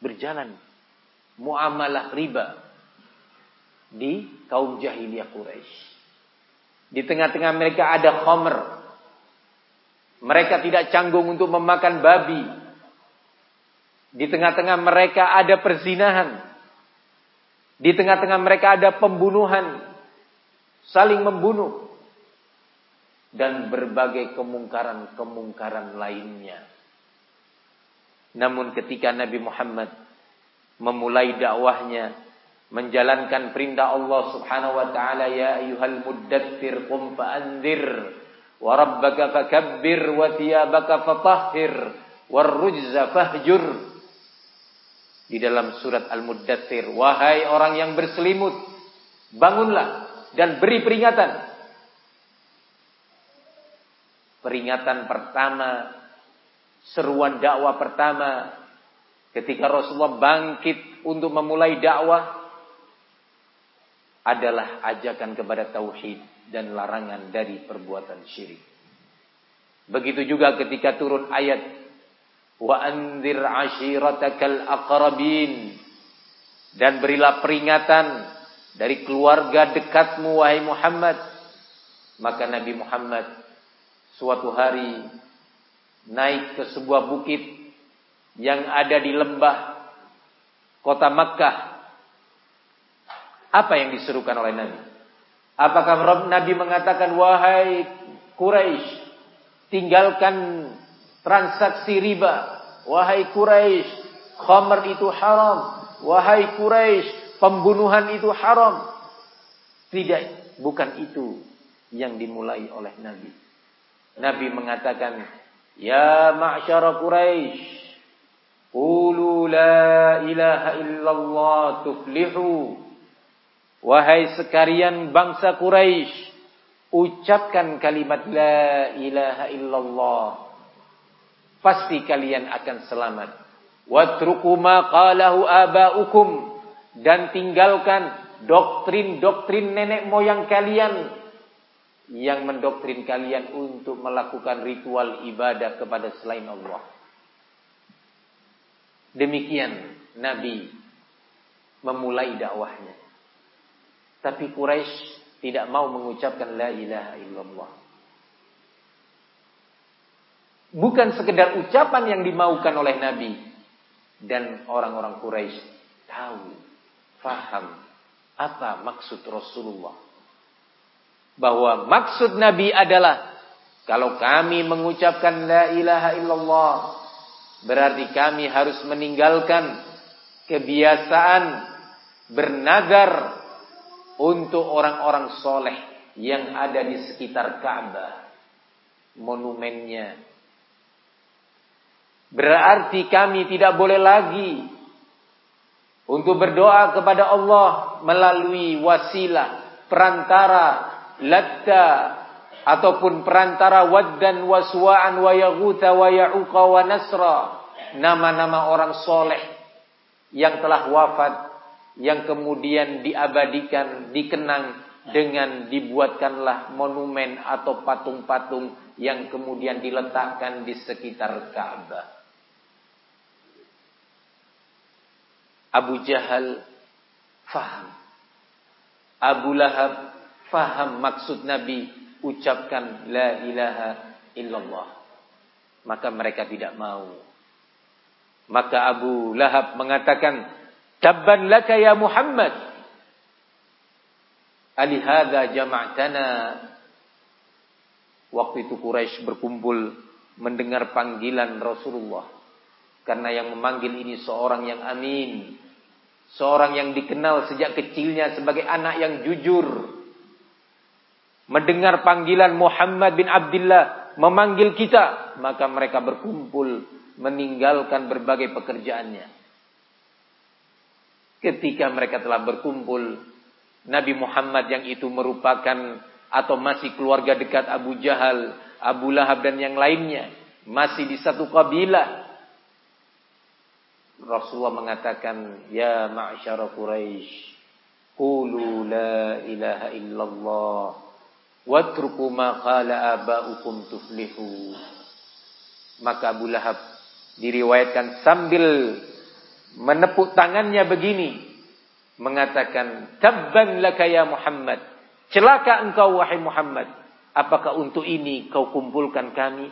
berjalan muamalah riba di kaum jahiliyah Quraisy di tengah-tengah mereka ada khomer. Mereka tidak canggung untuk memakan babi. Di tengah-tengah mereka ada perzinahan. Di tengah-tengah mereka ada pembunuhan. Saling membunuh. Dan berbagai kemungkaran-kemungkaran lainnya. Namun ketika Nabi Muhammad memulai dakwahnya menjalankan perintah Allah Subhanahu wa taala ya ayyuhal muddatsir qum fa'anzir wa rabbaka fakabbir wa fatahhir warrujza fahjur di dalam surat Al-Muddatsir wahai orang yang berselimut bangunlah dan beri peringatan peringatan pertama seruan dakwah pertama ketika Rasulullah bangkit untuk memulai dakwah adalah ajakan kepada tauhid dan larangan dari perbuatan syirik. Begitu juga ketika turun ayat wa anzir ashiratakal aqrabin. Dan berilah peringatan dari keluarga dekatmu wahai Muhammad. Maka Nabi Muhammad suatu hari naik ke sebuah bukit yang ada di lembah kota Makkah. Apa yang diserukan oleh Nabi? Apakah Nabi mengatakan wahai Quraisy tinggalkan transaksi riba. Wahai Quraisy, khamr itu haram. Wahai Quraisy, pembunuhan itu haram. Tidak, bukan itu yang dimulai oleh Nabi. Nabi mengatakan, "Ya ma'syara Quraisy, qulu la ilaha illallah tuflihu." Wahai sekalian bangsa Quraisy, ucapkan kalimat la ilaha illallah. Pasti kalian akan selamat. Watruku ma qalahu aba'ukum dan tinggalkan doktrin-doktrin nenek moyang kalian yang mendoktrin kalian untuk melakukan ritual ibadah kepada selain Allah. Demikian Nabi memulai dakwahnya. Tapi Quraisy tidak mau mengucapkan la ilaha illallah. Bukan sekedar ucapan yang dimaukan oleh Nabi dan orang-orang Quraisy tahu, faham apa maksud Rasulullah. Bahwa maksud Nabi adalah kalau kami mengucapkan la ilaha illallah berarti kami harus meninggalkan kebiasaan bernagar untuk orang-orang soleh yang ada di sekitar Ka'bah, monumennya. Berarti kami tidak boleh lagi untuk berdoa kepada Allah melalui wasilah, perantara, latta, ataupun perantara waddan waswa'an wa yaghutha wa ya'uqa nasra. Nama-nama orang soleh yang telah wafat yang kemudian diabadikan, dikenang dengan dibuatkanlah monumen atau patung-patung yang kemudian diletakkan di sekitar Ka'bah. Abu Jahal faham. Abu Lahab faham maksud Nabi ucapkan la ilaha illallah. Maka mereka tidak mau maka Abu Lahab mengatakan, Tabban laka ya Muhammad. Alihada jama'tana. Waktu itu Quraisy berkumpul mendengar panggilan Rasulullah. Karena yang memanggil ini seorang yang amin. Seorang yang dikenal sejak kecilnya sebagai anak yang jujur. Mendengar panggilan Muhammad bin Abdullah memanggil kita. Maka mereka berkumpul meninggalkan berbagai pekerjaannya. Ketika mereka telah berkumpul, Nabi Muhammad yang itu merupakan atau masih keluarga dekat Abu Jahal, Abu Lahab dan yang lainnya, masih di satu kabilah. Rasulullah mengatakan, "Ya ma'syara Quraisy, qulu la ilaha illallah watruku ma qala aba'ukum tuflihu." Maka Abu Lahab diriwayatkan sambil menepuk tangannya begini mengatakan tabban laka ya Muhammad celaka engkau wahai Muhammad apakah untuk ini kau kumpulkan kami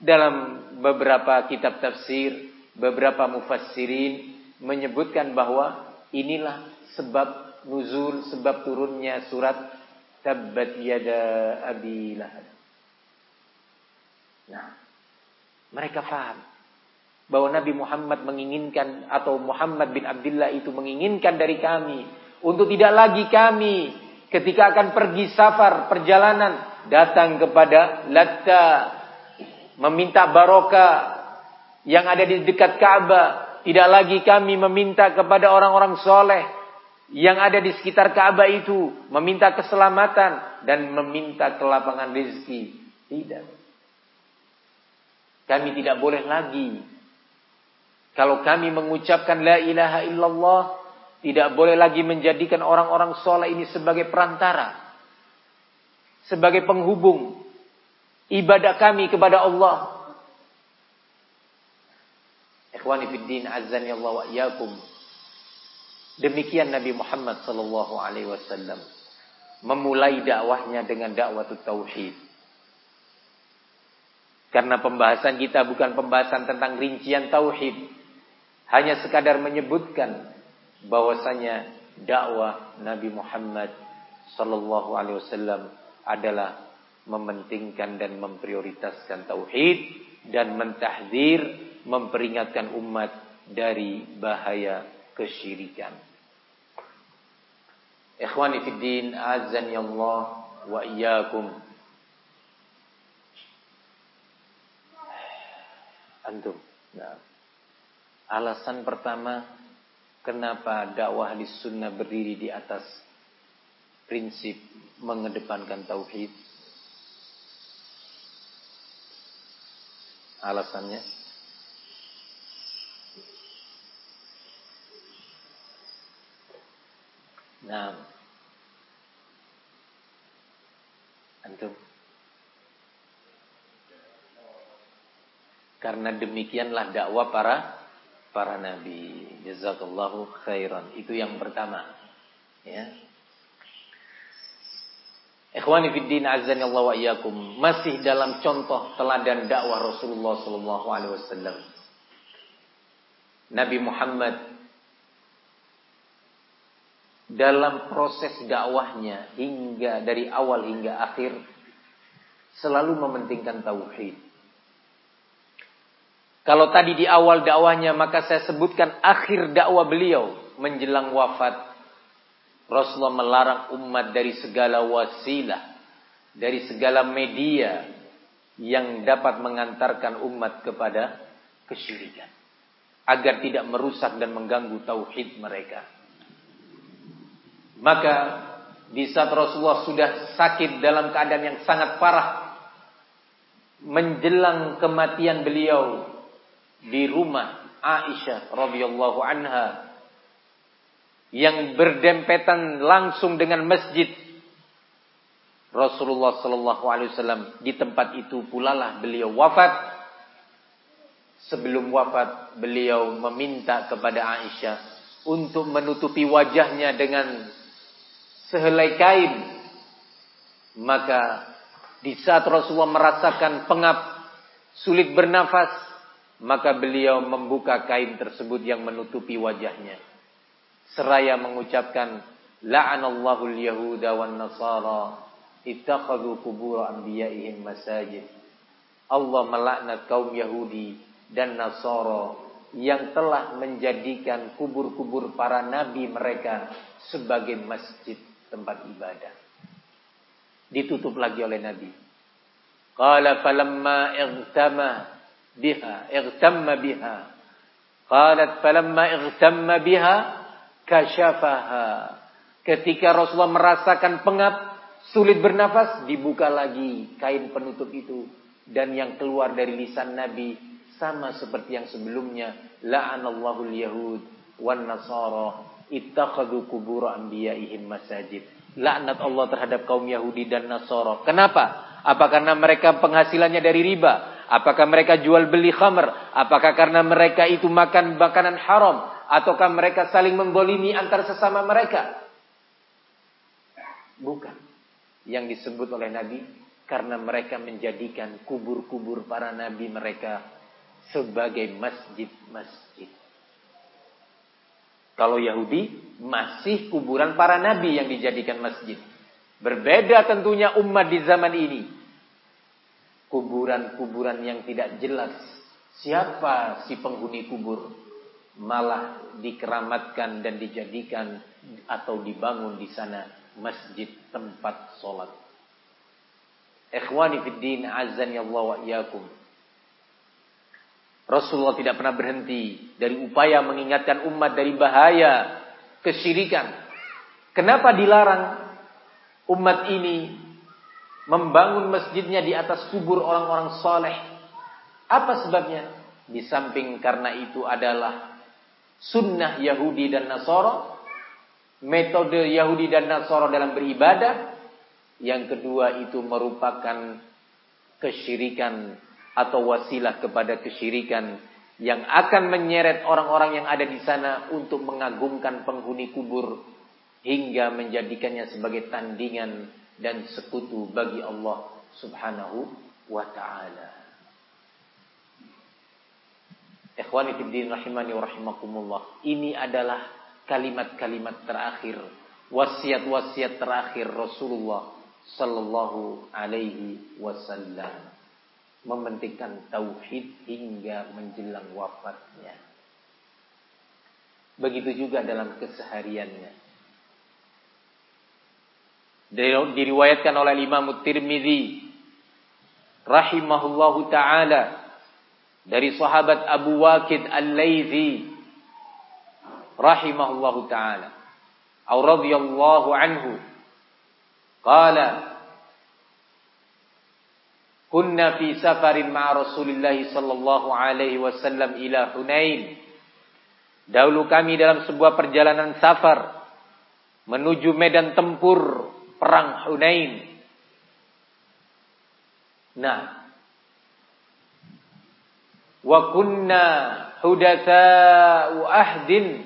dalam beberapa kitab tafsir beberapa mufassirin menyebutkan bahwa inilah sebab nuzul sebab turunnya surat tabbat yada abi nah mereka faham bahwa Nabi Muhammad menginginkan atau Muhammad bin Abdullah itu menginginkan dari kami untuk tidak lagi kami ketika akan pergi safar perjalanan datang kepada Latta meminta barokah yang ada di dekat Ka'bah tidak lagi kami meminta kepada orang-orang soleh yang ada di sekitar Ka'bah itu meminta keselamatan dan meminta kelapangan rezeki tidak kami tidak boleh lagi. Kalau kami mengucapkan la ilaha illallah, tidak boleh lagi menjadikan orang-orang soleh ini sebagai perantara. Sebagai penghubung ibadah kami kepada Allah. Ikhwani fiddin Allah wa. Demikian Nabi Muhammad sallallahu alaihi wasallam memulai dakwahnya dengan dakwah tauhid. Karena pembahasan kita bukan pembahasan tentang rincian tauhid. Hanya sekadar menyebutkan bahwasanya dakwah Nabi Muhammad sallallahu alaihi wasallam adalah mementingkan dan memprioritaskan tauhid dan mentahdir memperingatkan umat dari bahaya kesyirikan. Ikhwani fid din, azan Allah wa iyyakum. antum. Nah, alasan pertama kenapa dakwah di sunnah berdiri di atas prinsip mengedepankan tauhid. Alasannya Nah. Antum. Karena demikianlah dakwah para para nabi. Jazakallahu khairan. Itu yang pertama. Ya. Ikhwani fiddin azani Allah wa iyyakum. Masih dalam contoh teladan dakwah Rasulullah sallallahu alaihi wasallam. Nabi Muhammad dalam proses dakwahnya hingga dari awal hingga akhir selalu mementingkan tauhid. Kalau tadi di awal dakwahnya maka saya sebutkan akhir dakwah beliau menjelang wafat. Rasulullah melarang umat dari segala wasilah, dari segala media yang dapat mengantarkan umat kepada kesyirikan agar tidak merusak dan mengganggu tauhid mereka. Maka di saat Rasulullah sudah sakit dalam keadaan yang sangat parah menjelang kematian beliau di rumah Aisyah radhiyallahu anha yang berdempetan langsung dengan masjid Rasulullah sallallahu alaihi wasallam di tempat itu pula lah beliau wafat. Sebelum wafat beliau meminta kepada Aisyah untuk menutupi wajahnya dengan sehelai kain maka di saat Rasulullah merasakan pengap sulit bernafas maka beliau membuka kain tersebut yang menutupi wajahnya. Seraya mengucapkan, La'anallahu al-Yahuda wan Nasara ittakhadhu kubur anbiya'ihim masajid. Allah melaknat kaum Yahudi dan Nasara yang telah menjadikan kubur-kubur para nabi mereka sebagai masjid tempat ibadah. Ditutup lagi oleh Nabi. Qala falamma igtama biha igtamma biha. Qalat falamma igtamma biha kasyafaha. Ketika Rasulullah merasakan pengap sulit bernafas dibuka lagi kain penutup itu. Dan yang keluar dari lisan Nabi sama seperti yang sebelumnya. La'anallahu al-yahud wan nasara ittakhadhu qubur anbiya'ihim masajid laknat Allah terhadap kaum Yahudi dan Nasara kenapa apa karena mereka penghasilannya dari riba Apakah mereka jual beli khamr? Apakah karena mereka itu makan makanan haram? Ataukah mereka saling menggolimi antar sesama mereka? Bukan. Yang disebut oleh Nabi. Karena mereka menjadikan kubur-kubur para Nabi mereka sebagai masjid-masjid. Kalau Yahudi masih kuburan para Nabi yang dijadikan masjid. Berbeda tentunya umat di zaman ini kuburan-kuburan yang tidak jelas. Siapa si penghuni kubur? Malah dikeramatkan dan dijadikan atau dibangun di sana masjid tempat sholat. Ikhwani fiddin azan ya Allah wa. Rasulullah tidak pernah berhenti dari upaya mengingatkan umat dari bahaya kesyirikan. Kenapa dilarang umat ini membangun masjidnya di atas kubur orang-orang soleh. Apa sebabnya? Di samping karena itu adalah sunnah Yahudi dan Nasoro, metode Yahudi dan Nasoro dalam beribadah. Yang kedua itu merupakan kesyirikan atau wasilah kepada kesyirikan yang akan menyeret orang-orang yang ada di sana untuk mengagungkan penghuni kubur hingga menjadikannya sebagai tandingan dan sekutu bagi Allah Subhanahu wa taala. Ikhwani fiddin rahimani wa rahimakumullah. Ini adalah kalimat-kalimat terakhir, wasiat-wasiat terakhir Rasulullah sallallahu alaihi wasallam. Mementingkan tauhid hingga menjelang wafatnya. Begitu juga dalam kesehariannya. Diriwayatkan oleh Imam Tirmizi rahimahullahu taala dari sahabat Abu Waqid Al-Laitsi rahimahullahu taala. Atau radhiyallahu anhu. Qala kunna fi safarin ma'a Rasulillah sallallahu alaihi wasallam ila Hunain dahulu kami dalam sebuah perjalanan safar menuju medan tempur perang Hunain. Nah, wa kunna hudatsa'u ahdin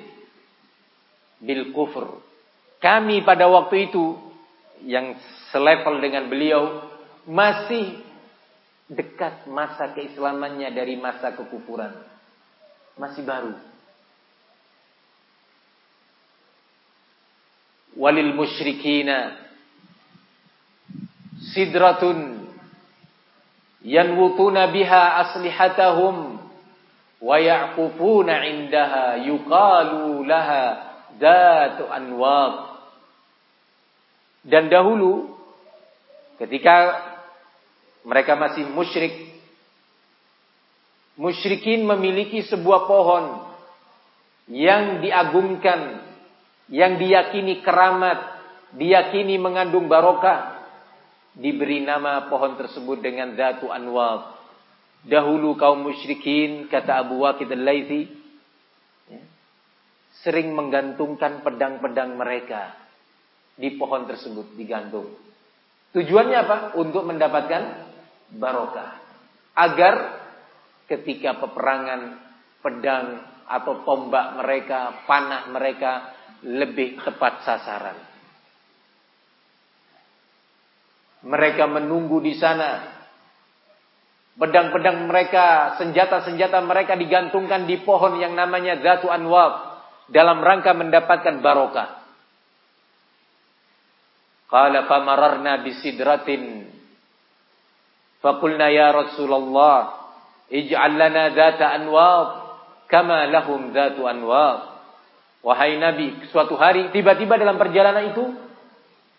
bil kufur. Kami pada waktu itu yang selevel dengan beliau masih dekat masa keislamannya dari masa kekufuran. Masih baru. Walil musyrikina sidratun yanwutuna biha aslihatahum wa ya'kufuna 'indaha yuqalu laha datu anwab dan dahulu ketika mereka masih musyrik musyrikin memiliki sebuah pohon yang diagungkan yang diyakini keramat diyakini mengandung barokah diberi nama pohon tersebut dengan Datu Anwab. Dahulu kaum musyrikin, kata Abu Waqid al-Laythi, ya, sering menggantungkan pedang-pedang mereka di pohon tersebut, digantung. Tujuannya apa? Untuk mendapatkan barokah. Agar ketika peperangan pedang atau tombak mereka, panah mereka lebih tepat sasaran. Mereka menunggu di sana. Pedang-pedang mereka, senjata-senjata mereka digantungkan di pohon yang namanya Zatu Anwab dalam rangka mendapatkan barokah. Qala famararna bisidratin Fakulna ya Rasulullah ij'al lana Zata Anwab kama lahum Zatu Anwab Wahai Nabi, suatu hari tiba-tiba dalam perjalanan itu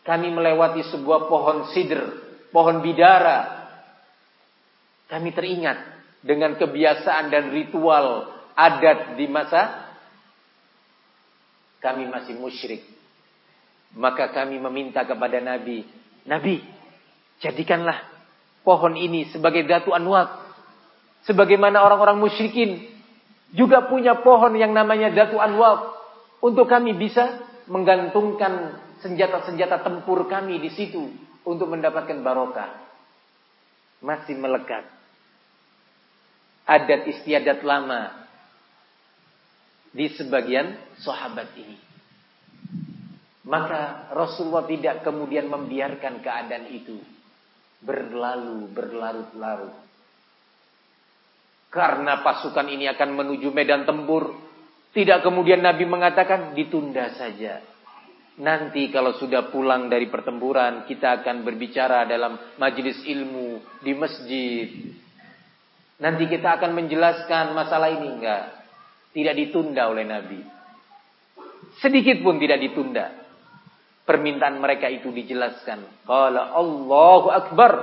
kami melewati sebuah pohon sidr, pohon bidara. Kami teringat dengan kebiasaan dan ritual adat di masa kami masih musyrik. Maka kami meminta kepada Nabi, Nabi, jadikanlah pohon ini sebagai datu anwat. Sebagaimana orang-orang musyrikin juga punya pohon yang namanya datu anwat. Untuk kami bisa menggantungkan senjata-senjata tempur kami di situ untuk mendapatkan barokah. Masih melekat. Adat istiadat lama di sebagian sahabat ini. Maka Rasulullah tidak kemudian membiarkan keadaan itu berlalu berlarut-larut. Karena pasukan ini akan menuju medan tempur, tidak kemudian Nabi mengatakan ditunda saja. Nanti kalau sudah pulang dari pertempuran kita akan berbicara dalam majelis ilmu di masjid. Nanti kita akan menjelaskan masalah ini enggak. Tidak ditunda oleh Nabi. Sedikit pun tidak ditunda. Permintaan mereka itu dijelaskan. Kalau Allahu Akbar.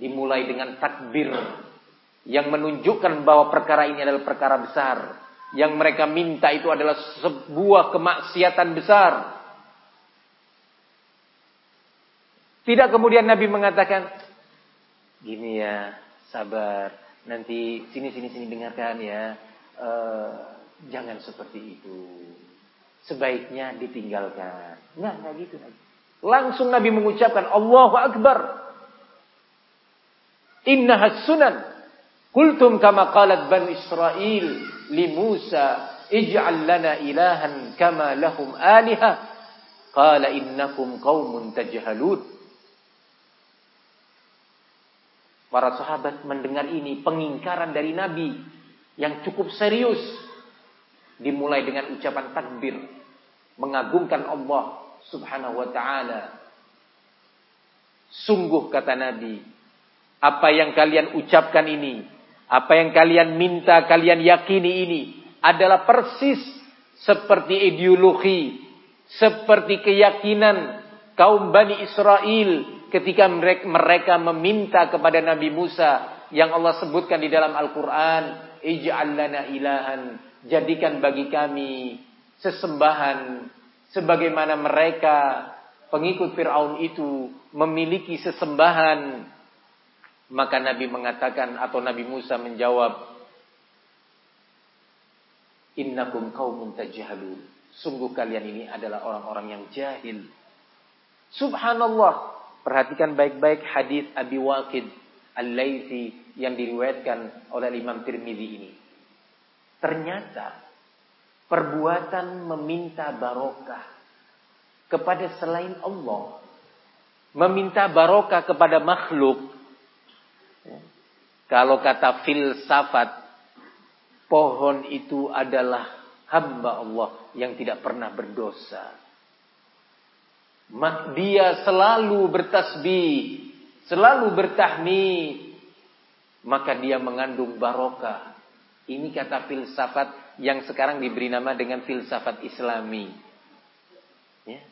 Dimulai dengan takbir. Yang menunjukkan bahwa perkara ini adalah perkara besar yang mereka minta itu adalah sebuah kemaksiatan besar. Tidak kemudian Nabi mengatakan, gini ya, sabar, nanti sini sini sini dengarkan ya, e, jangan seperti itu. Sebaiknya ditinggalkan. Enggak, enggak gitu. Langsung Nabi mengucapkan Allahu Akbar. Inna sunan Kultum kama qalat Bani Israel li Musa ij'al lana ilahan kama lahum aliha qala innakum qaumun tajhalun Para sahabat mendengar ini pengingkaran dari Nabi yang cukup serius dimulai dengan ucapan takbir mengagungkan Allah Subhanahu wa taala. Sungguh kata Nabi apa yang kalian ucapkan ini apa yang kalian minta, kalian yakini ini adalah persis seperti ideologi, seperti keyakinan kaum Bani Israel ketika mereka meminta kepada Nabi Musa yang Allah sebutkan di dalam Al-Quran, Ij'al lana ilahan, jadikan bagi kami sesembahan sebagaimana mereka pengikut Fir'aun itu memiliki sesembahan maka Nabi mengatakan atau Nabi Musa menjawab, Innakum kaumun tajhalun. Sungguh kalian ini adalah orang-orang yang jahil. Subhanallah. Perhatikan baik-baik hadis Abi Waqid Al-Laitsi yang diriwayatkan oleh Imam Tirmidzi ini. Ternyata perbuatan meminta barokah kepada selain Allah, meminta barokah kepada makhluk. Kalau kata filsafat, pohon itu adalah hamba Allah yang tidak pernah berdosa. Dia selalu bertasbih, selalu bertahmid, maka dia mengandung barokah. Ini kata filsafat yang sekarang diberi nama dengan filsafat Islami. Ya.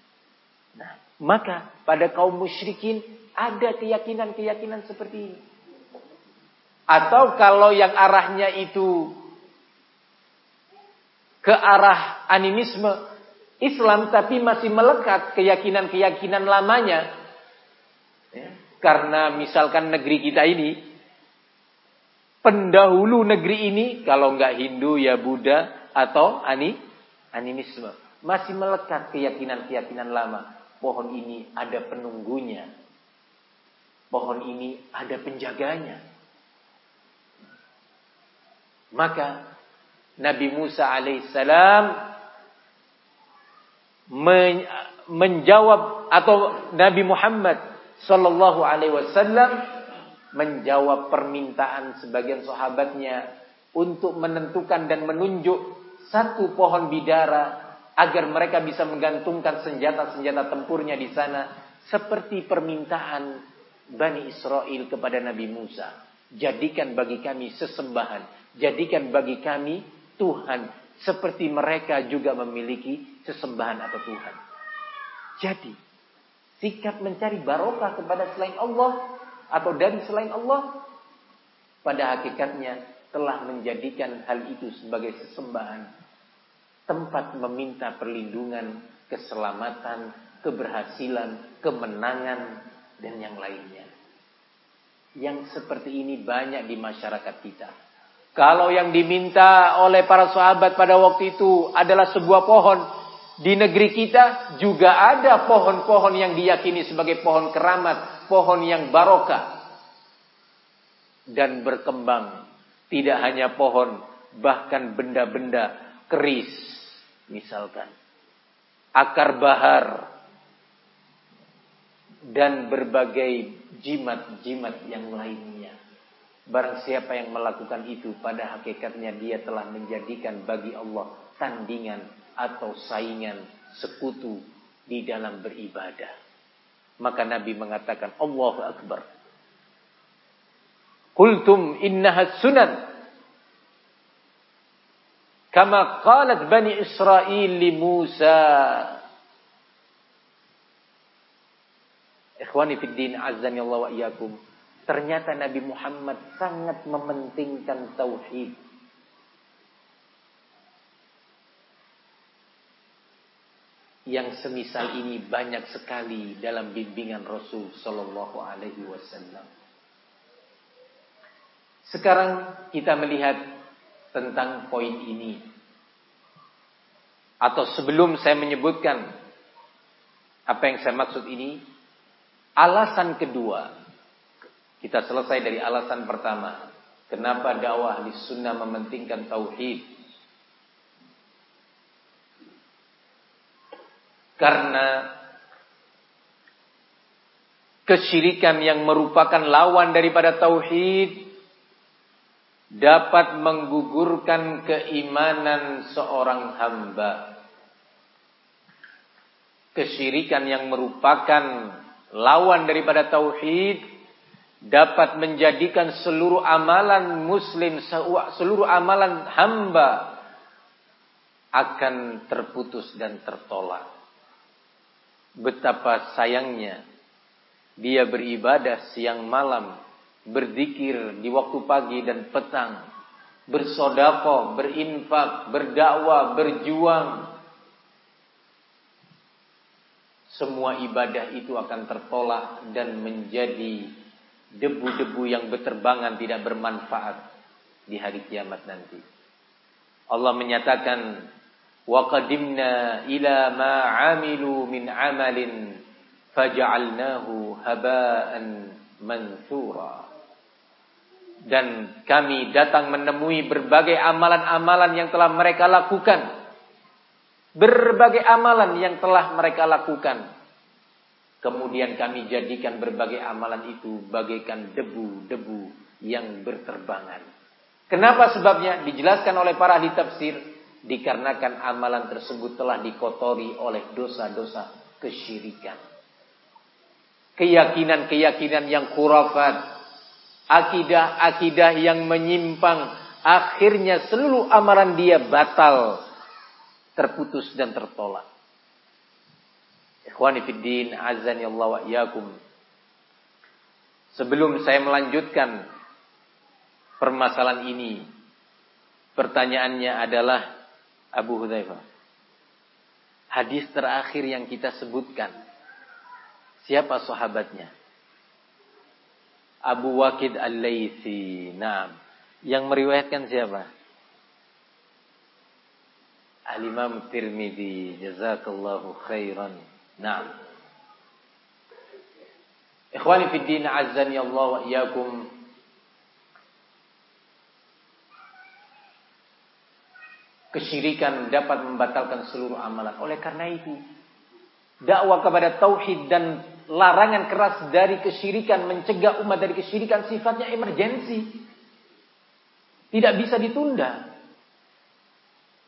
Nah, maka pada kaum musyrikin ada keyakinan-keyakinan seperti ini. Atau kalau yang arahnya itu ke arah animisme Islam tapi masih melekat keyakinan-keyakinan lamanya. Ya. Karena misalkan negeri kita ini pendahulu negeri ini kalau nggak Hindu ya Buddha atau ani animisme masih melekat keyakinan-keyakinan lama. Pohon ini ada penunggunya. Pohon ini ada penjaganya. Maka Nabi Musa alaihissalam menjawab atau Nabi Muhammad sallallahu alaihi wasallam menjawab permintaan sebagian sahabatnya untuk menentukan dan menunjuk satu pohon bidara agar mereka bisa menggantungkan senjata-senjata tempurnya di sana seperti permintaan Bani Israel kepada Nabi Musa. Jadikan bagi kami sesembahan, jadikan bagi kami Tuhan seperti mereka juga memiliki sesembahan atau Tuhan. Jadi, sikap mencari barokah kepada selain Allah atau dari selain Allah pada hakikatnya telah menjadikan hal itu sebagai sesembahan tempat meminta perlindungan, keselamatan, keberhasilan, kemenangan dan yang lainnya. Yang seperti ini banyak di masyarakat kita. Kalau yang diminta oleh para sahabat pada waktu itu adalah sebuah pohon, di negeri kita juga ada pohon-pohon yang diyakini sebagai pohon keramat, pohon yang barokah dan berkembang. Tidak hanya pohon, bahkan benda-benda keris, misalkan akar bahar dan berbagai jimat-jimat yang lainnya. Barang siapa yang melakukan itu pada hakikatnya dia telah menjadikan bagi Allah tandingan atau saingan sekutu di dalam beribadah. Maka Nabi mengatakan Allahu Akbar. Kultum innaha sunan. Kama qalat Bani Israel li Musa. Ikhwani fid din azani Allah wa iyyakum. Ternyata Nabi Muhammad sangat mementingkan tauhid. Yang semisal ini banyak sekali dalam bimbingan Rasul Sallallahu Alaihi Wasallam. Sekarang kita melihat tentang poin ini. Atau sebelum saya menyebutkan apa yang saya maksud ini, alasan kedua kita selesai dari alasan pertama. Kenapa dakwah di sunnah mementingkan tauhid? Karena kesyirikan yang merupakan lawan daripada tauhid dapat menggugurkan keimanan seorang hamba. Kesyirikan yang merupakan lawan daripada tauhid dapat menjadikan seluruh amalan muslim, seluruh amalan hamba akan terputus dan tertolak. Betapa sayangnya dia beribadah siang malam, berzikir di waktu pagi dan petang, bersodako, berinfak, berdakwah, berjuang. Semua ibadah itu akan tertolak dan menjadi debu-debu yang berterbangan tidak bermanfaat di hari kiamat nanti. Allah menyatakan wa qadimna ila ma 'amilu min 'amalin faj'alnahu haba'an dan kami datang menemui berbagai amalan-amalan yang telah mereka lakukan. Berbagai amalan yang telah mereka lakukan. Kemudian kami jadikan berbagai amalan itu bagaikan debu-debu yang berterbangan. Kenapa sebabnya? Dijelaskan oleh para ahli tafsir dikarenakan amalan tersebut telah dikotori oleh dosa-dosa kesyirikan keyakinan-keyakinan yang khurafat akidah-akidah yang menyimpang, akhirnya seluruh amalan dia batal, terputus dan tertolak. Ikhwani fiddin, azan ya Allah wa iyakum. Sebelum saya melanjutkan permasalahan ini, pertanyaannya adalah Abu Hudzaifah. Hadis terakhir yang kita sebutkan, siapa sahabatnya? Abu Waqid Al-Laythi. Nah, yang meriwayatkan siapa? Al-Imam Tirmidzi. Jazakallahu khairan. Nah. Ikhwani fi din azzani Allah wa iyyakum. Kesyirikan dapat membatalkan seluruh amalan. Oleh karena itu, dakwah kepada tauhid dan larangan keras dari kesyirikan, mencegah umat dari kesyirikan sifatnya emergensi. Tidak bisa ditunda.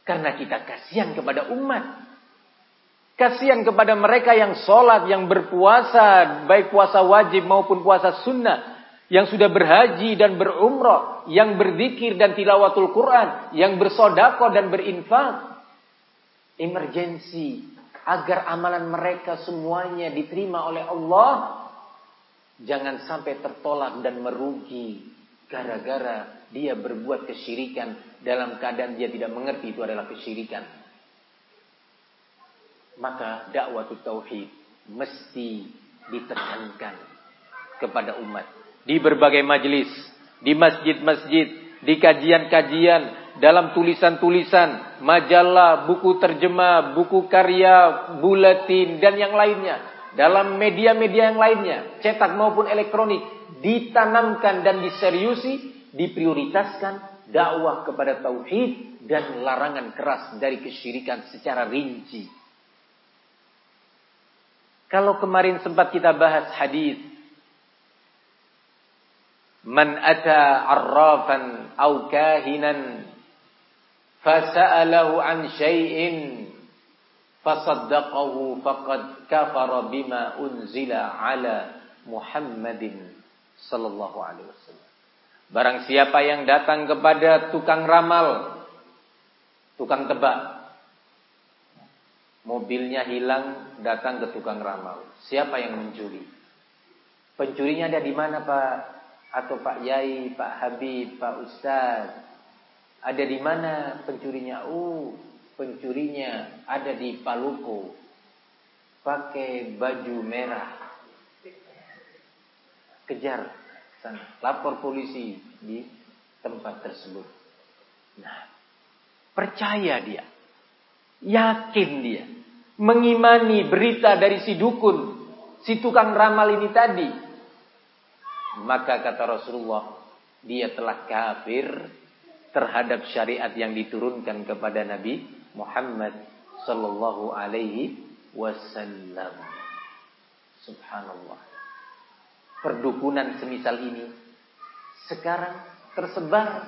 Karena kita kasihan kepada umat. Kasihan kepada mereka yang sholat, yang berpuasa, baik puasa wajib maupun puasa sunnah. Yang sudah berhaji dan berumrah, yang berzikir dan tilawatul Quran, yang bersodako dan berinfak. Emergensi. Agar amalan mereka semuanya diterima oleh Allah. Jangan sampai tertolak dan merugi gara-gara dia berbuat kesyirikan. Dalam keadaan dia tidak mengerti itu adalah kesyirikan. Maka dakwah tauhid mesti ditekankan kepada umat di berbagai majelis di masjid-masjid di kajian-kajian dalam tulisan-tulisan, majalah, buku terjemah, buku karya, buletin dan yang lainnya, dalam media-media yang lainnya, cetak maupun elektronik, ditanamkan dan diseriusi, diprioritaskan dakwah kepada tauhid dan larangan keras dari kesyirikan secara rinci. Kalau kemarin sempat kita bahas hadis Man ata arrafan au kahinan fasa'alahu an syai'in fasaddaqahu faqad kafara bima unzila ala Muhammadin sallallahu alaihi wasallam. Barang siapa yang datang kepada tukang ramal, tukang tebak, mobilnya hilang, datang ke tukang ramal. Siapa yang mencuri? Pencurinya ada di mana Pak? Atau Pak Yai, Pak Habib, Pak Ustadz? Ada di mana pencurinya? Oh, pencurinya ada di Paluko. Pakai baju merah. Kejar sana. Lapor polisi di tempat tersebut. Nah, percaya dia. Yakin dia. Mengimani berita dari si dukun. Si tukang ramal ini tadi. Maka kata Rasulullah. Dia telah kafir terhadap syariat yang diturunkan kepada Nabi Muhammad sallallahu alaihi wasallam. Subhanallah. Perdukunan semisal ini sekarang tersebar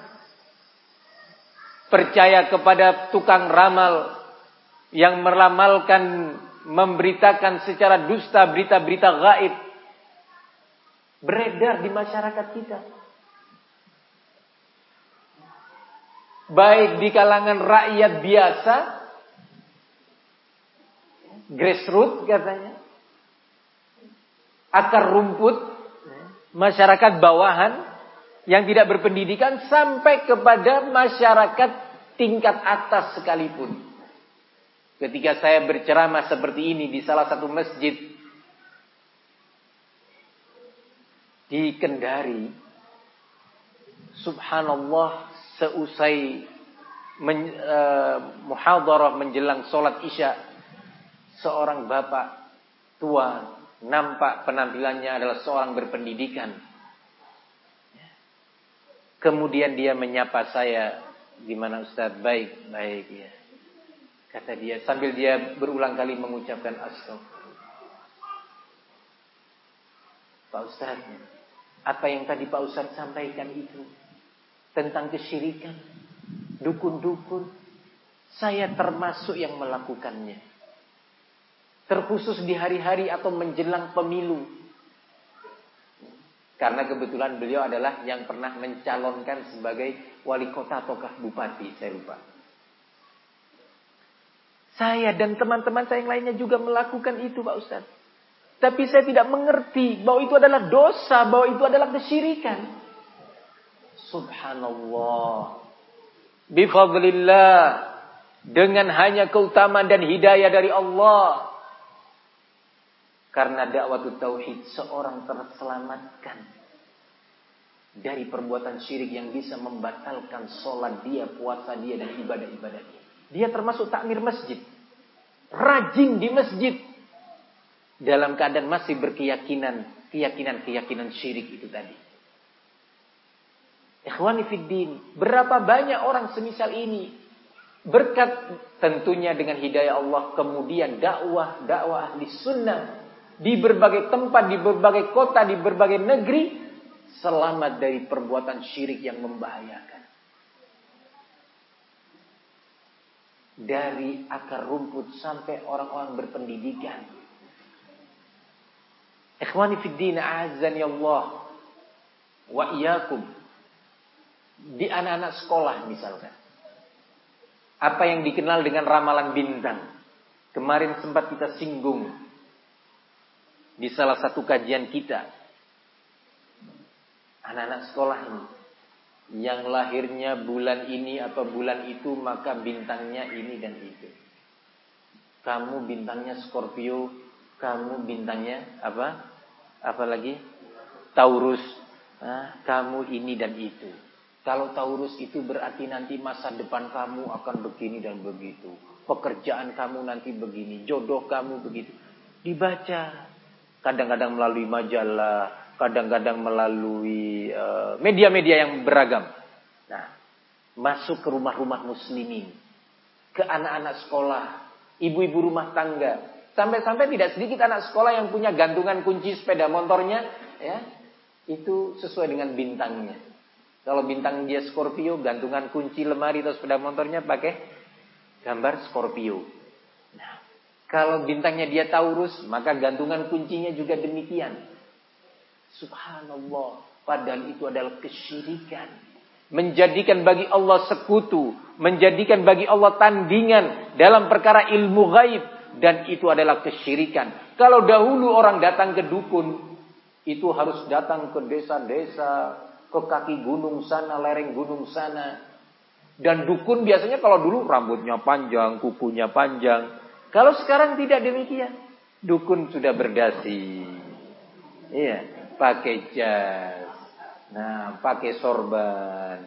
percaya kepada tukang ramal yang meramalkan memberitakan secara dusta berita-berita gaib beredar di masyarakat kita. baik di kalangan rakyat biasa, grassroots katanya, akar rumput, masyarakat bawahan yang tidak berpendidikan sampai kepada masyarakat tingkat atas sekalipun. Ketika saya berceramah seperti ini di salah satu masjid di Kendari, subhanallah seusai men, uh, muhadarah menjelang sholat isya. Seorang bapak tua nampak penampilannya adalah seorang berpendidikan. Kemudian dia menyapa saya, gimana Ustaz? Baik, baik ya. Kata dia sambil dia berulang kali mengucapkan astagfirullah. Pak Ustaz, apa yang tadi Pak Ustaz sampaikan itu tentang kesyirikan, dukun-dukun, saya termasuk yang melakukannya. Terkhusus di hari-hari atau menjelang pemilu. Karena kebetulan beliau adalah yang pernah mencalonkan sebagai wali kota ataukah bupati, saya lupa. Saya dan teman-teman saya yang lainnya juga melakukan itu Pak Ustaz. Tapi saya tidak mengerti bahwa itu adalah dosa, bahwa itu adalah kesyirikan. Subhanallah. Bifadlillah. Dengan hanya keutamaan dan hidayah dari Allah. Karena dakwah tauhid seorang terselamatkan dari perbuatan syirik yang bisa membatalkan sholat dia, puasa dia, dan ibadah-ibadah dia. Dia termasuk takmir masjid. Rajin di masjid dalam keadaan masih berkeyakinan keyakinan-keyakinan syirik itu tadi. Ikhwani fiddin, berapa banyak orang semisal ini berkat tentunya dengan hidayah Allah kemudian dakwah dakwah ahli sunnah di berbagai tempat, di berbagai kota, di berbagai negeri selamat dari perbuatan syirik yang membahayakan. Dari akar rumput sampai orang-orang berpendidikan Ikhwani fid din azani Allah wa iyyakum. Di anak-anak sekolah misalkan. Apa yang dikenal dengan ramalan bintang. Kemarin sempat kita singgung di salah satu kajian kita. Anak-anak sekolah ini yang lahirnya bulan ini atau bulan itu maka bintangnya ini dan itu. Kamu bintangnya Scorpio, kamu bintangnya apa? Apalagi Taurus, nah, kamu ini dan itu. Kalau Taurus itu berarti nanti masa depan kamu akan begini dan begitu. Pekerjaan kamu nanti begini, jodoh kamu begitu. Dibaca. Kadang-kadang melalui majalah, kadang-kadang melalui eh, media-media uh, yang beragam. Nah, masuk ke rumah-rumah muslimin, ke anak-anak sekolah, ibu-ibu rumah tangga, Sampai-sampai tidak sedikit anak sekolah yang punya gantungan kunci sepeda motornya, ya, itu sesuai dengan bintangnya. Kalau bintang dia Scorpio, gantungan kunci lemari atau sepeda motornya pakai gambar Scorpio. Nah, kalau bintangnya dia Taurus, maka gantungan kuncinya juga demikian. Subhanallah, padahal itu adalah kesyirikan. Menjadikan bagi Allah sekutu, menjadikan bagi Allah tandingan dalam perkara ilmu gaib, dan itu adalah kesyirikan. Kalau dahulu orang datang ke dukun, itu harus datang ke desa-desa, ke kaki gunung sana, lereng gunung sana. Dan dukun biasanya kalau dulu rambutnya panjang, kukunya panjang. Kalau sekarang tidak demikian. Dukun sudah berdasi. Iya, pakai jas. Nah, pakai sorban.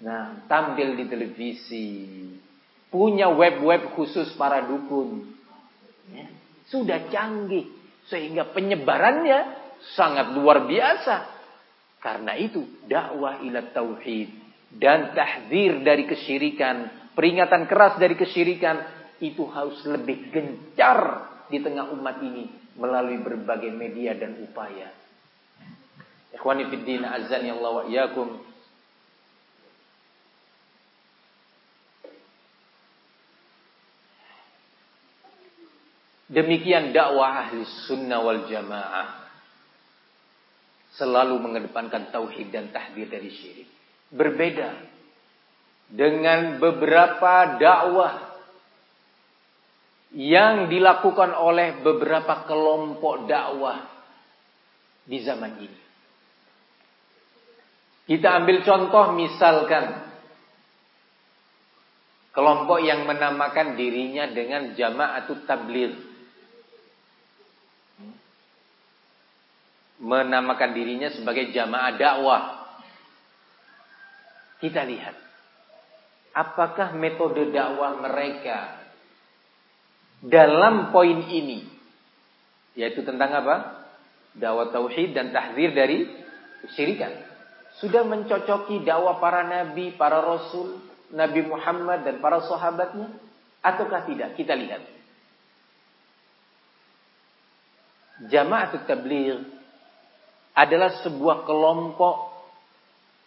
Nah, tampil di televisi. Punya web-web khusus para dukun. Ya, sudah canggih sehingga penyebarannya sangat luar biasa. Karena itu dakwah ila tauhid dan tahzir dari kesyirikan, peringatan keras dari kesyirikan itu harus lebih gencar di tengah umat ini melalui berbagai media dan upaya. Ikhwani fiddin azan ya Allah wa iyyakum. Demikian dakwah ahli sunnah wal jamaah. Selalu mengedepankan tauhid dan tahdir dari syirik. Berbeda dengan beberapa dakwah yang dilakukan oleh beberapa kelompok dakwah di zaman ini. Kita ambil contoh misalkan kelompok yang menamakan dirinya dengan jamaatul tabligh menamakan dirinya sebagai jamaah dakwah. Kita lihat. apakah metode dakwah mereka dalam poin ini yaitu tentang apa? Dakwah tauhid dan tahzir dari kesyirikan. Sudah mencocoki dakwah para nabi, para rasul, Nabi Muhammad dan para sahabatnya ataukah tidak? Kita lihat. Jamaah tabligh adalah sebuah kelompok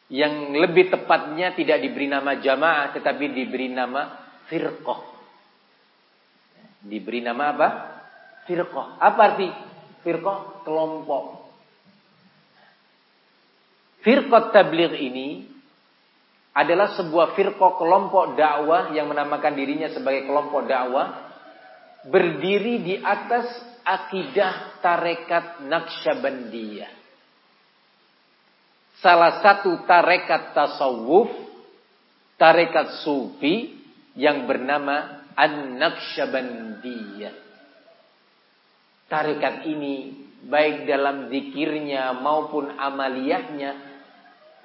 yang lebih tepatnya tidak diberi nama jamaah tetapi diberi nama firqah. Diberi nama apa? Firqah. Apa arti firqah? Kelompok. Firqah tabligh ini adalah sebuah firqah kelompok dakwah yang menamakan dirinya sebagai kelompok dakwah berdiri di atas akidah tarekat Naqsyabandiyah salah satu tarekat tasawuf, tarekat sufi yang bernama An-Naqsyabandiyah. Tarekat ini baik dalam zikirnya maupun amaliyahnya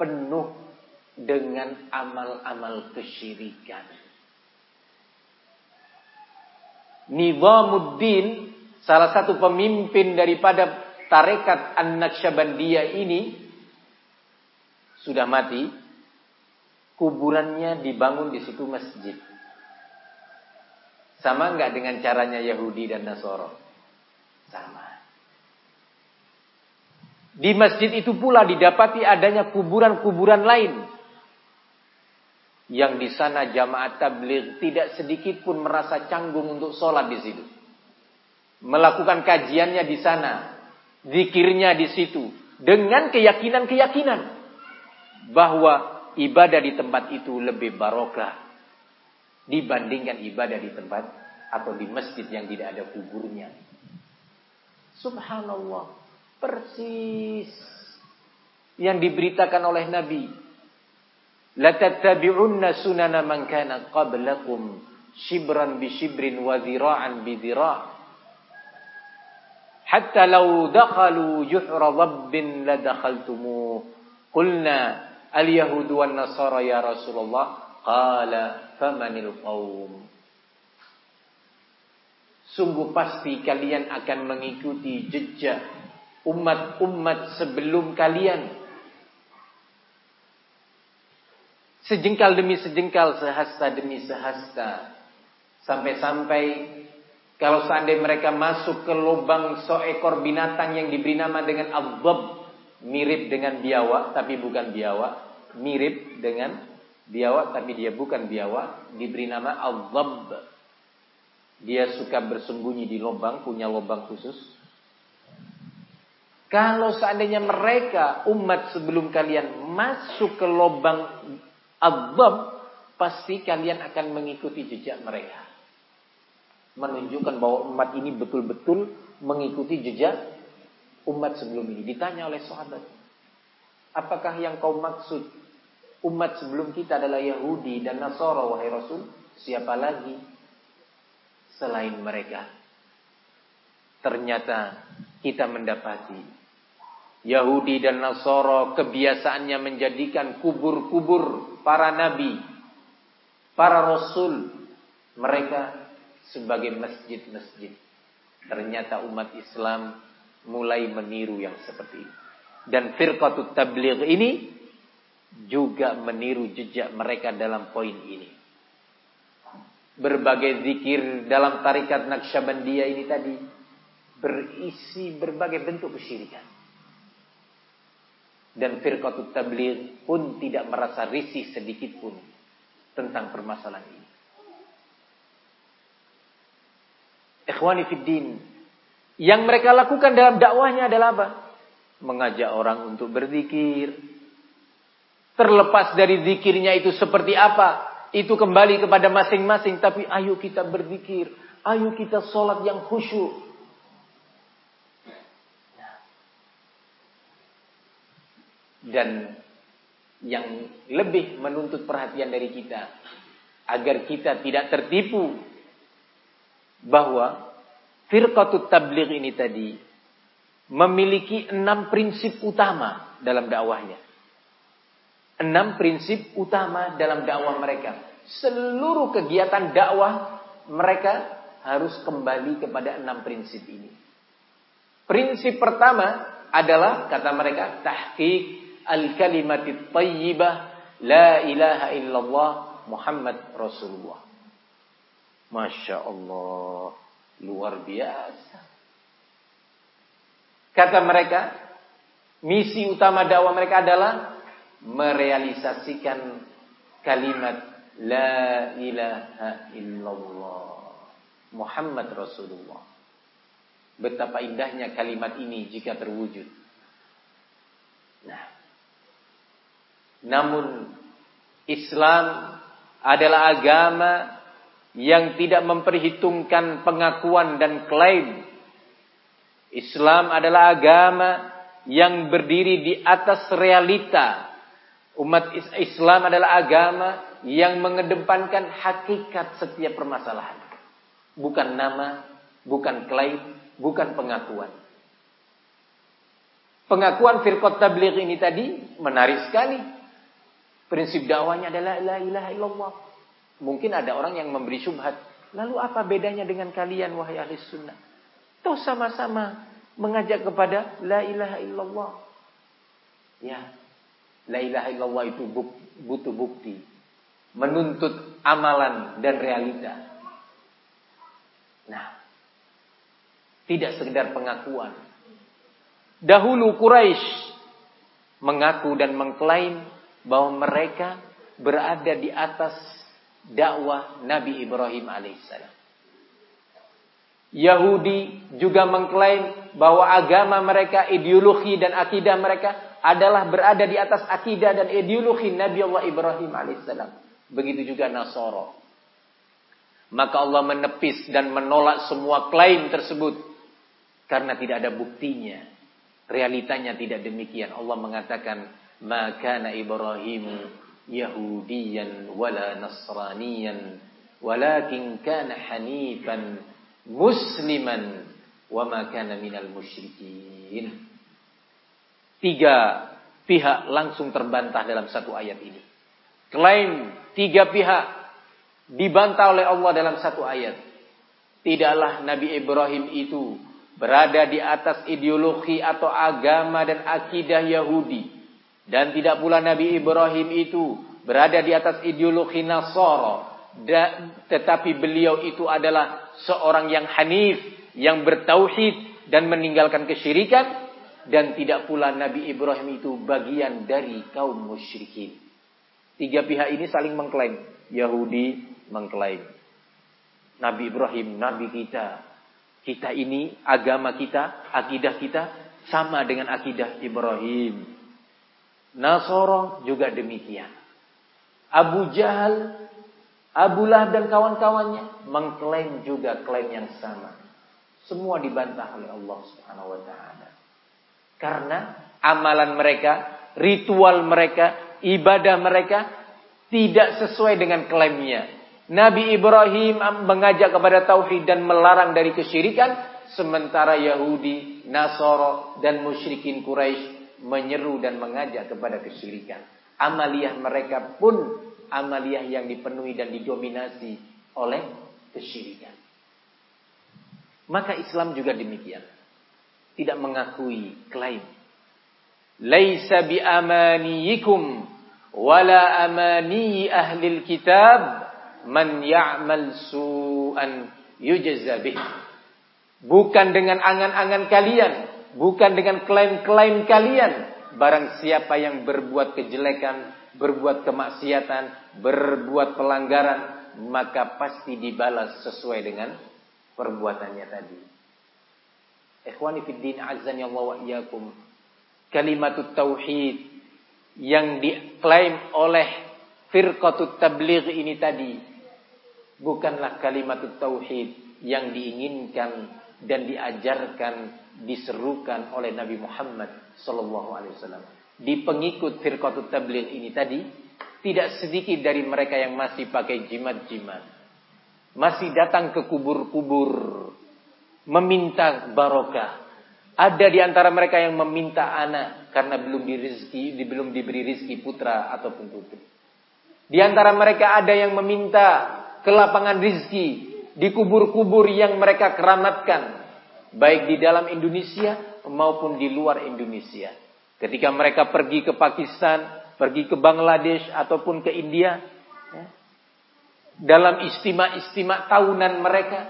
penuh dengan amal-amal kesyirikan. Nizamuddin salah satu pemimpin daripada tarekat An-Naqsyabandiyah ini sudah mati, kuburannya dibangun di situ masjid. Sama nggak dengan caranya Yahudi dan Nasoro? Sama. Di masjid itu pula didapati adanya kuburan-kuburan lain. Yang di sana jamaah tabligh tidak sedikit pun merasa canggung untuk sholat di situ. Melakukan kajiannya di sana. Zikirnya di situ. Dengan keyakinan-keyakinan bahwa ibadah di tempat itu lebih barokah dibandingkan ibadah di tempat atau di masjid yang tidak ada kuburnya. Subhanallah, persis yang diberitakan oleh Nabi. La tattabi'unna sunana man kana qablakum shibran bi shibrin wa dhira'an bi dhira' hatta law dakhalu juhra dhabbin la dakhaltumuh qulna al-yahudu wan nasara ya Rasulullah? Qala famanil qawm. Sungguh pasti kalian akan mengikuti jejak umat-umat sebelum kalian. Sejengkal demi sejengkal, sehasta demi sehasta. Sampai-sampai kalau seandainya mereka masuk ke lubang seekor binatang yang diberi nama dengan abab mirip dengan biawak tapi bukan biawak, mirip dengan biawak tapi dia bukan biawak, diberi nama al-dhabb. Dia suka bersembunyi di lubang, punya lubang khusus. Kalau seandainya mereka umat sebelum kalian masuk ke lubang al-dhabb, pasti kalian akan mengikuti jejak mereka. Menunjukkan bahwa umat ini betul-betul mengikuti jejak umat sebelum ini. Ditanya oleh sahabat, apakah yang kau maksud umat sebelum kita adalah Yahudi dan Nasara wahai Rasul? Siapa lagi selain mereka? Ternyata kita mendapati Yahudi dan Nasara kebiasaannya menjadikan kubur-kubur para nabi, para rasul mereka sebagai masjid-masjid. Ternyata umat Islam mulai meniru yang seperti ini. Dan firqatut tabligh ini juga meniru jejak mereka dalam poin ini. Berbagai zikir dalam tarikat Naqsyabandiyah ini tadi berisi berbagai bentuk kesyirikan. Dan firqatut tabligh pun tidak merasa risih sedikit pun tentang permasalahan ini. Ikhwani fid din, yang mereka lakukan dalam dakwahnya adalah apa? Mengajak orang untuk berzikir. Terlepas dari zikirnya itu seperti apa, itu kembali kepada masing-masing. Tapi ayo kita berzikir, ayo kita sholat yang khusyuk. Dan yang lebih menuntut perhatian dari kita agar kita tidak tertipu bahwa firqatut tabligh ini tadi memiliki enam prinsip utama dalam dakwahnya. Enam prinsip utama dalam dakwah mereka. seluruh kegiatan dakwah mereka harus kembali kepada enam prinsip ini. Prinsip pertama adalah kata mereka tahqiq al-kalimatit thayyibah la ilaha illallah Muhammad Rasulullah. Masya Allah, luar biasa. Kata mereka, misi utama dakwah mereka adalah merealisasikan kalimat La ilaha illallah Muhammad Rasulullah. Betapa indahnya kalimat ini jika terwujud. Nah. Namun Islam adalah agama yang tidak memperhitungkan pengakuan dan klaim. Islam adalah agama yang berdiri di atas realita. Umat Islam adalah agama yang mengedepankan hakikat setiap permasalahan. Bukan nama, bukan klaim, bukan pengakuan. Pengakuan firqat tabligh ini tadi menarik sekali. Prinsip dakwanya adalah la ilaha illallah. Mungkin ada orang yang memberi syubhat. Lalu apa bedanya dengan kalian wahai ahli sunnah? Toh sama-sama mengajak kepada la ilaha illallah. Ya. La ilaha illallah itu butuh bukti. Menuntut amalan dan realita. Nah. Tidak sekedar pengakuan. Dahulu Quraisy mengaku dan mengklaim bahwa mereka berada di atas dakwah Nabi Ibrahim alaihissalam. Yahudi juga mengklaim bahwa agama mereka, ideologi dan akidah mereka adalah berada di atas akidah dan ideologi Nabi Allah Ibrahim alaihissalam. Begitu juga Nasoro. Maka Allah menepis dan menolak semua klaim tersebut karena tidak ada buktinya. Realitanya tidak demikian. Allah mengatakan, "Maka Ibrahim Wala Nasraniyan walakin kana hanifan musliman wa ma kana minal musyrikin. Tiga pihak langsung terbantah dalam satu ayat ini. Klaim tiga pihak dibantah oleh Allah dalam satu ayat. Tidaklah Nabi Ibrahim itu berada di atas ideologi atau agama dan akidah Yahudi dan tidak pula Nabi Ibrahim itu berada di atas ideologi Nasara. Tetapi beliau itu adalah seorang yang hanif, yang bertauhid dan meninggalkan kesyirikan. Dan tidak pula Nabi Ibrahim itu bagian dari kaum musyrikin. Tiga pihak ini saling mengklaim. Yahudi mengklaim. Nabi Ibrahim, Nabi kita. Kita ini, agama kita, akidah kita, sama dengan akidah Ibrahim. Nasoro juga demikian. Abu Jahal, Abu Lahab dan kawan-kawannya mengklaim juga klaim yang sama. Semua dibantah oleh Allah Subhanahu wa taala. Karena amalan mereka, ritual mereka, ibadah mereka tidak sesuai dengan klaimnya. Nabi Ibrahim mengajak kepada tauhid dan melarang dari kesyirikan, sementara Yahudi, Nasoro dan musyrikin Quraisy menyeru dan mengajak kepada kesyirikan. Amaliyah mereka pun amaliyah yang dipenuhi dan didominasi oleh kesyirikan. Maka Islam juga demikian. Tidak mengakui klaim. Laisa bi amaniyikum wala amani ahli kitab man ya'mal su'an yujza. Bukan dengan angan-angan kalian bukan dengan klaim-klaim kalian. Barang siapa yang berbuat kejelekan, berbuat kemaksiatan, berbuat pelanggaran, maka pasti dibalas sesuai dengan perbuatannya tadi. Ikhwani fid din azan Allah wa iyyakum. Kalimatut tauhid yang diklaim oleh firqatut tabligh ini tadi bukanlah kalimatut tauhid yang diinginkan dan diajarkan diserukan oleh Nabi Muhammad sallallahu alaihi wasallam. Di pengikut firqatut tabligh ini tadi tidak sedikit dari mereka yang masih pakai jimat-jimat. Masih datang ke kubur-kubur meminta barokah. Ada di antara mereka yang meminta anak karena belum dirizki, belum diberi rizki putra ataupun putri. Di antara mereka ada yang meminta kelapangan rizki di kubur-kubur yang mereka keramatkan. Baik di dalam Indonesia maupun di luar Indonesia. Ketika mereka pergi ke Pakistan, pergi ke Bangladesh ataupun ke India. Ya, dalam istimewa-istimewa tahunan mereka.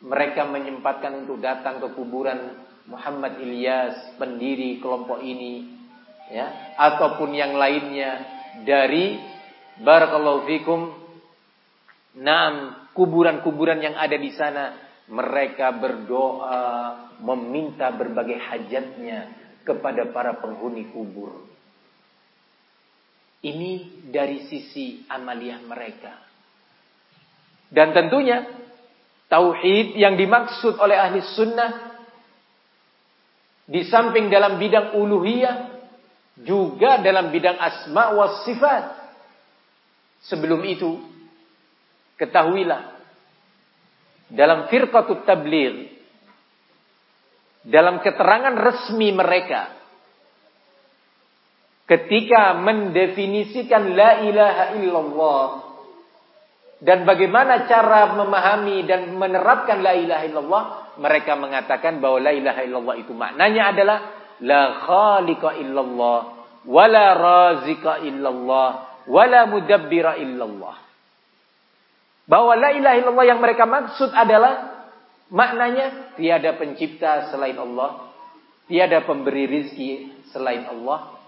Mereka menyempatkan untuk datang ke kuburan Muhammad Ilyas, pendiri kelompok ini. ya Ataupun yang lainnya dari Barakallahu fikum. Naam, kuburan-kuburan yang ada di sana, mereka berdoa meminta berbagai hajatnya kepada para penghuni kubur. Ini dari sisi amaliyah mereka. Dan tentunya tauhid yang dimaksud oleh ahli sunnah di samping dalam bidang uluhiyah juga dalam bidang asma wa sifat Sebelum itu, ketahuilah dalam firqatut tabligh dalam keterangan resmi mereka ketika mendefinisikan la ilaha illallah dan bagaimana cara memahami dan menerapkan la ilaha illallah mereka mengatakan bahwa la ilaha illallah itu maknanya adalah la khaliqa illallah wala razika illallah wala mudabbira illallah. Bahwa la ilaha illallah yang mereka maksud adalah maknanya tiada pencipta selain Allah, tiada pemberi rizki selain Allah,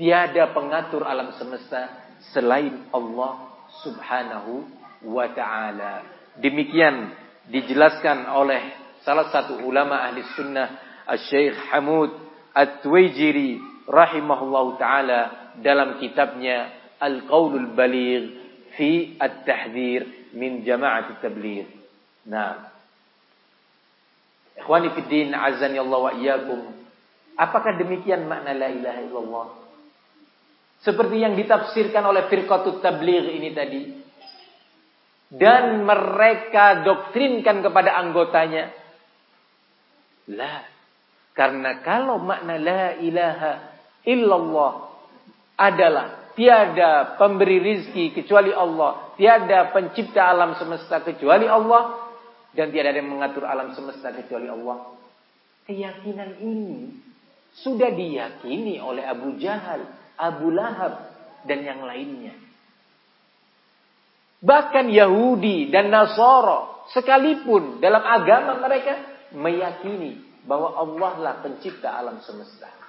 tiada pengatur alam semesta selain Allah Subhanahu wa taala. Demikian dijelaskan oleh salah satu ulama ahli sunnah Al-Syeikh Hamud At-Tuwaijiri rahimahullahu taala dalam kitabnya al-qaulul baligh fi at-tahdhir min jama'at tabligh. Nah. Ikhwani fid din azani Allah wa iyyakum. Apakah demikian makna la ilaha illallah? Seperti yang ditafsirkan oleh firqatut tabligh ini tadi. Dan mereka doktrinkan kepada anggotanya. La. Karena kalau makna la ilaha illallah adalah Tiada pemberi rizki kecuali Allah. Tiada pencipta alam semesta kecuali Allah. Dan tiada ada yang mengatur alam semesta kecuali Allah. Keyakinan ini sudah diyakini oleh Abu Jahal, Abu Lahab, dan yang lainnya. Bahkan Yahudi dan Nasara sekalipun dalam agama mereka meyakini bahwa Allah lah pencipta alam semesta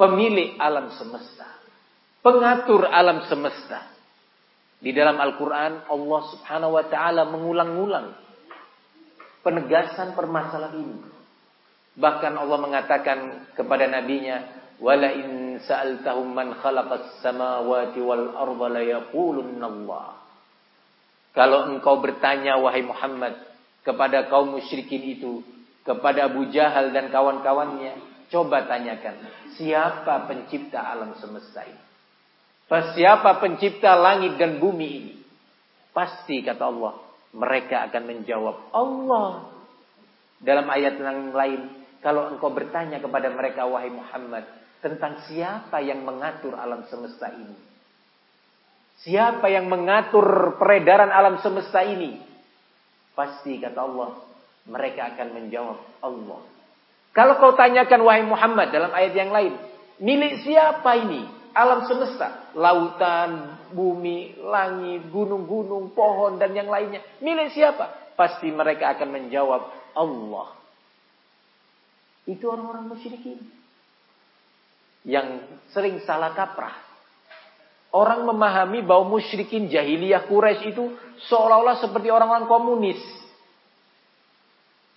pemilik alam semesta, pengatur alam semesta. Di dalam Al-Quran Allah subhanahu wa ta'ala mengulang-ulang penegasan permasalahan ini. Bahkan Allah mengatakan kepada nabinya, "Wala in sa'altahum man khalaqas samawati wal arda la yaqulunna Allah." Kalau engkau bertanya wahai Muhammad kepada kaum musyrikin itu, kepada Abu Jahal dan kawan-kawannya, Coba tanyakan, siapa pencipta alam semesta ini? Siapa pencipta langit dan bumi ini? Pasti kata Allah, mereka akan menjawab Allah. Dalam ayat yang lain, kalau engkau bertanya kepada mereka wahai Muhammad tentang siapa yang mengatur alam semesta ini? Siapa yang mengatur peredaran alam semesta ini? Pasti kata Allah, mereka akan menjawab Allah. Kalau kau tanyakan wahai Muhammad dalam ayat yang lain, milik siapa ini? Alam semesta, lautan, bumi, langit, gunung-gunung, pohon dan yang lainnya. Milik siapa? Pasti mereka akan menjawab Allah. Itu orang-orang musyrikin. Yang sering salah kaprah. Orang memahami bahwa musyrikin jahiliyah Quraisy itu seolah-olah seperti orang-orang komunis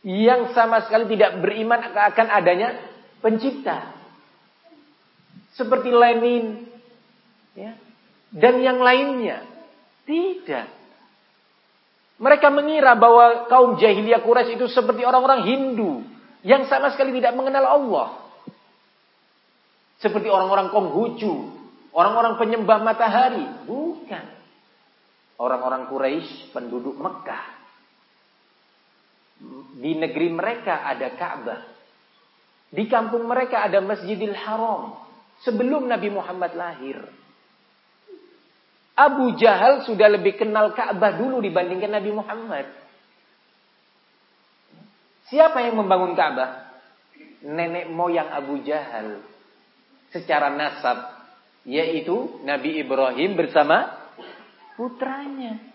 yang sama sekali tidak beriman akan adanya pencipta. Seperti Lenin ya, dan yang lainnya. Tidak. Mereka mengira bahwa kaum jahiliyah Quraisy itu seperti orang-orang Hindu yang sama sekali tidak mengenal Allah. Seperti orang-orang Konghucu, orang-orang penyembah matahari, bukan. Orang-orang Quraisy penduduk Mekah di negeri mereka ada Ka'bah. Di kampung mereka ada Masjidil Haram. Sebelum Nabi Muhammad lahir. Abu Jahal sudah lebih kenal Ka'bah dulu dibandingkan Nabi Muhammad. Siapa yang membangun Ka'bah? Nenek moyang Abu Jahal. Secara nasab. Yaitu Nabi Ibrahim bersama putranya.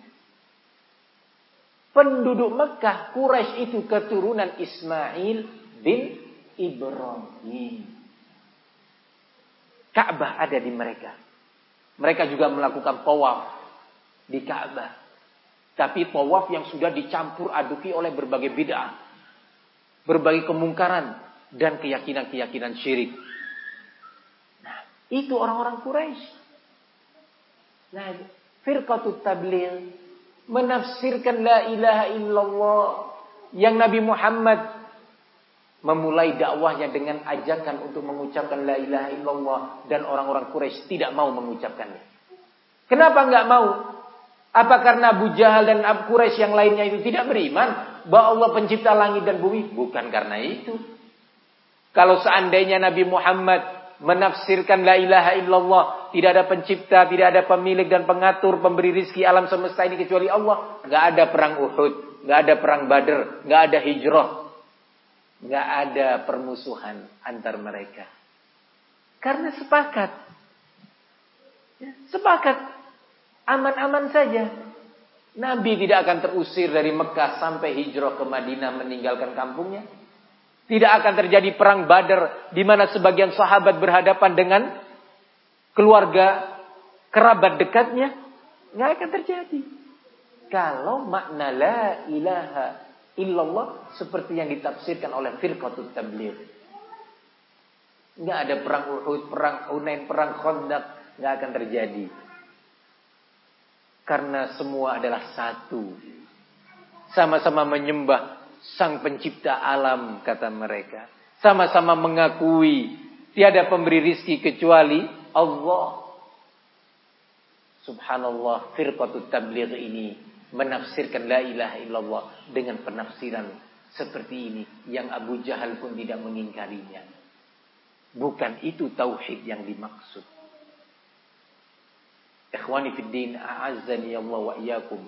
Penduduk Mekah, Quraisy itu keturunan Ismail bin Ibrahim. Ka'bah ada di mereka. Mereka juga melakukan tawaf di Ka'bah. Tapi tawaf yang sudah dicampur aduki oleh berbagai bid'ah. Berbagai kemungkaran dan keyakinan-keyakinan syirik. Nah, itu orang-orang Quraisy. Nah, firqatut tabligh menafsirkan la ilaha illallah yang Nabi Muhammad memulai dakwahnya dengan ajakan untuk mengucapkan la ilaha illallah dan orang-orang Quraisy tidak mau mengucapkannya. Kenapa enggak mau? Apa karena Abu Jahal dan Abu Quraisy yang lainnya itu tidak beriman bahwa Allah pencipta langit dan bumi? Bukan karena itu. Kalau seandainya Nabi Muhammad menafsirkan la ilaha illallah, tidak ada pencipta, tidak ada pemilik dan pengatur, pemberi rizki alam semesta ini kecuali Allah, enggak ada perang Uhud, enggak ada perang Badr, enggak ada hijrah, nggak ada permusuhan antar mereka. Karena sepakat. Ya, sepakat. Aman-aman saja. Nabi tidak akan terusir dari Mekah sampai hijrah ke Madinah meninggalkan kampungnya. Tidak akan terjadi perang Badar di mana sebagian sahabat berhadapan dengan keluarga kerabat dekatnya. Nggak akan terjadi. Kalau makna la ilaha illallah seperti yang ditafsirkan oleh firqatul tabligh. Enggak ada perang Uhud, perang Hunain, perang Khandaq, enggak akan terjadi. Karena semua adalah satu. Sama-sama menyembah sang pencipta alam kata mereka. Sama-sama mengakui tiada pemberi rizki kecuali Allah. Subhanallah firqatul tabligh ini menafsirkan la ilaha illallah dengan penafsiran seperti ini yang Abu Jahal pun tidak mengingkarinya. Bukan itu tauhid yang dimaksud. Ikhwani fid din, a'azzani Allah wa iyyakum.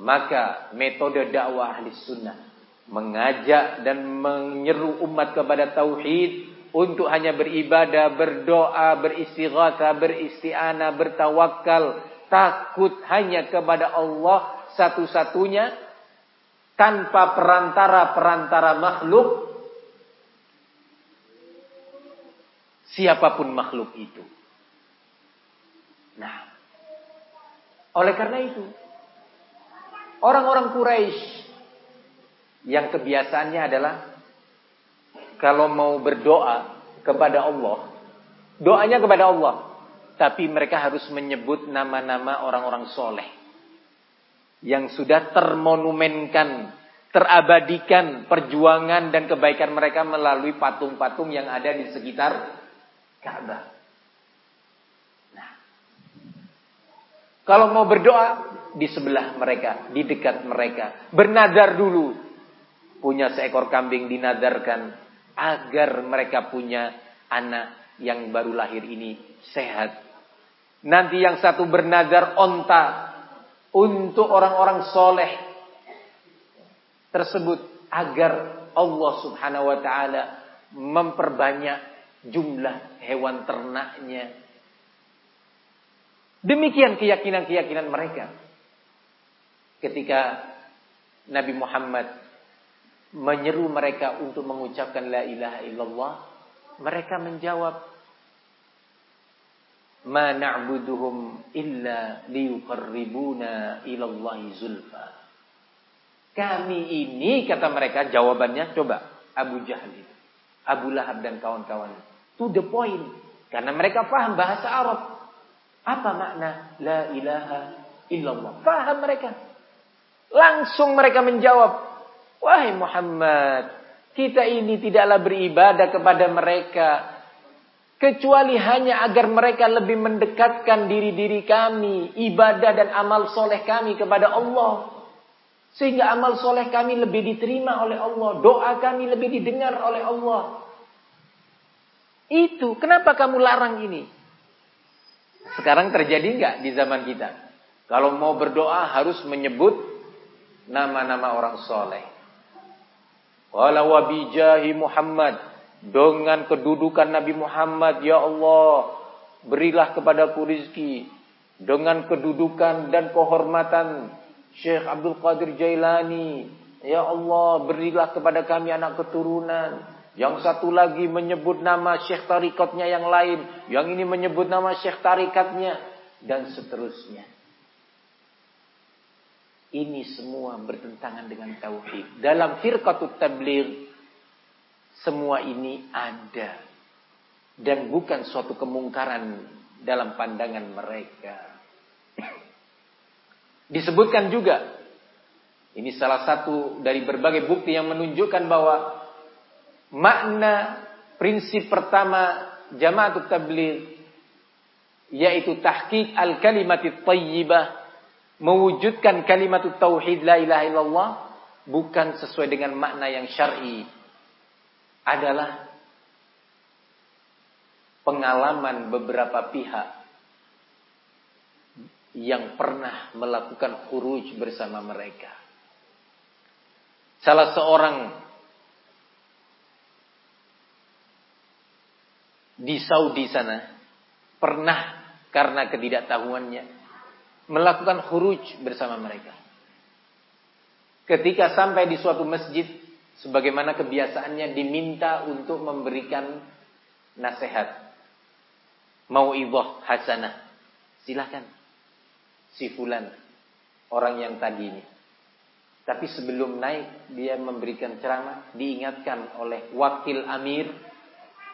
Maka metode dakwah ahli sunnah mengajak dan menyeru umat kepada tauhid untuk hanya beribadah, berdoa, beristighatsah, beristi'anah, bertawakal, takut hanya kepada Allah satu-satunya. Tanpa perantara-perantara makhluk. Siapa pun makhluk itu. Nah, oleh karena itu. Orang-orang Quraisy. Yang kebiasaannya adalah kalau mau berdoa kepada Allah, doanya kepada Allah tapi mereka harus menyebut nama-nama orang-orang soleh. Yang sudah termonumenkan, terabadikan perjuangan dan kebaikan mereka melalui patung-patung yang ada di sekitar Ka'bah. Nah, kalau mau berdoa di sebelah mereka, di dekat mereka, bernadar dulu. Punya seekor kambing dinadarkan agar mereka punya anak yang baru lahir ini sehat Nanti yang satu bernadar onta untuk orang-orang soleh tersebut agar Allah subhanahu wa ta'ala memperbanyak jumlah hewan ternaknya. Demikian keyakinan-keyakinan mereka. Ketika Nabi Muhammad menyeru mereka untuk mengucapkan la ilaha illallah, mereka menjawab, ma na'buduhum illa liyuqarribuna ilallahi zulfa. Kami ini kata mereka jawabannya coba Abu Jahal itu. Abu Lahab dan kawan-kawan. To the point. Karena mereka paham bahasa Arab. Apa makna la ilaha illallah? Paham mereka. Langsung mereka menjawab. Wahai Muhammad. Kita ini tidaklah beribadah kepada mereka kecuali hanya agar mereka lebih mendekatkan diri-diri kami, ibadah dan amal soleh kami kepada Allah. Sehingga amal soleh kami lebih diterima oleh Allah. Doa kami lebih didengar oleh Allah. Itu. Kenapa kamu larang ini? Sekarang terjadi nggak di zaman kita? Kalau mau berdoa harus menyebut nama-nama orang soleh. Walau wabijahi Muhammad dengan kedudukan Nabi Muhammad, ya Allah, berilah kepadaku rizki dengan kedudukan dan kehormatan Syekh Abdul Qadir Jailani. Ya Allah, berilah kepada kami anak keturunan. Yang satu lagi menyebut nama syekh tarikatnya yang lain. Yang ini menyebut nama syekh tarikatnya. Dan seterusnya. Ini semua bertentangan dengan tauhid. Dalam firqatut tabligh semua ini ada dan bukan suatu kemungkaran dalam pandangan mereka. Disebutkan juga ini salah satu dari berbagai bukti yang menunjukkan bahwa makna prinsip pertama jamaah tabligh yaitu tahqiq al-kalimat thayyibah mewujudkan kalimat tauhid la ilaha illallah bukan sesuai dengan makna yang syar'i adalah pengalaman beberapa pihak yang pernah melakukan khuruj bersama mereka. Salah seorang di Saudi sana pernah karena ketidaktahuannya melakukan khuruj bersama mereka. Ketika sampai di suatu masjid, sebagaimana kebiasaannya diminta untuk memberikan nasihat. Mau iboh hasanah. Silahkan. Si fulan. Orang yang tadi ini. Tapi sebelum naik, dia memberikan ceramah. Diingatkan oleh wakil amir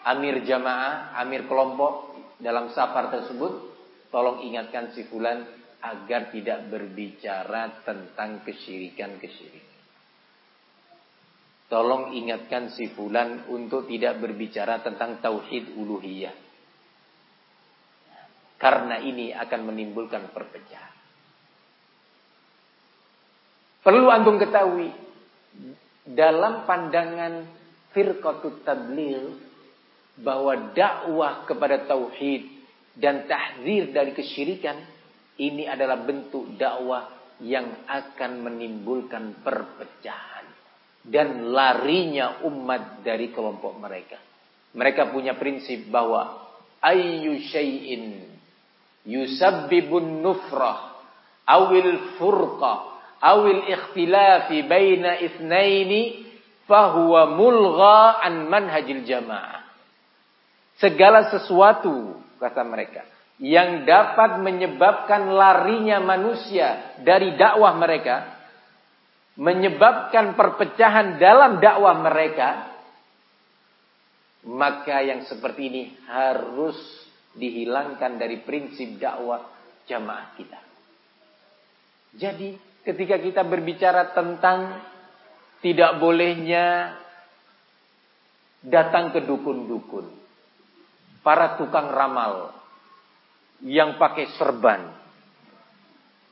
amir jamaah, amir kelompok dalam safar tersebut, tolong ingatkan si fulan agar tidak berbicara tentang kesyirikan-kesyirikan. Tolong ingatkan si fulan untuk tidak berbicara tentang tauhid uluhiyah. Karena ini akan menimbulkan perpecahan. Perlu antum ketahui dalam pandangan firqatut tabligh bahwa dakwah kepada tauhid dan tahzir dari kesyirikan ini adalah bentuk dakwah yang akan menimbulkan perpecahan dan larinya umat dari kelompok mereka. Mereka punya prinsip bahwa ayyu syai'in yusabbibun nufrah awil furqah awil ikhtilafi baina itsnaini fahuwa mulgha an manhajil jamaah segala sesuatu kata mereka yang dapat menyebabkan larinya manusia dari dakwah mereka menyebabkan perpecahan dalam dakwah mereka maka yang seperti ini harus dihilangkan dari prinsip dakwah jamaah kita. Jadi ketika kita berbicara tentang tidak bolehnya datang ke dukun-dukun para tukang ramal yang pakai serban.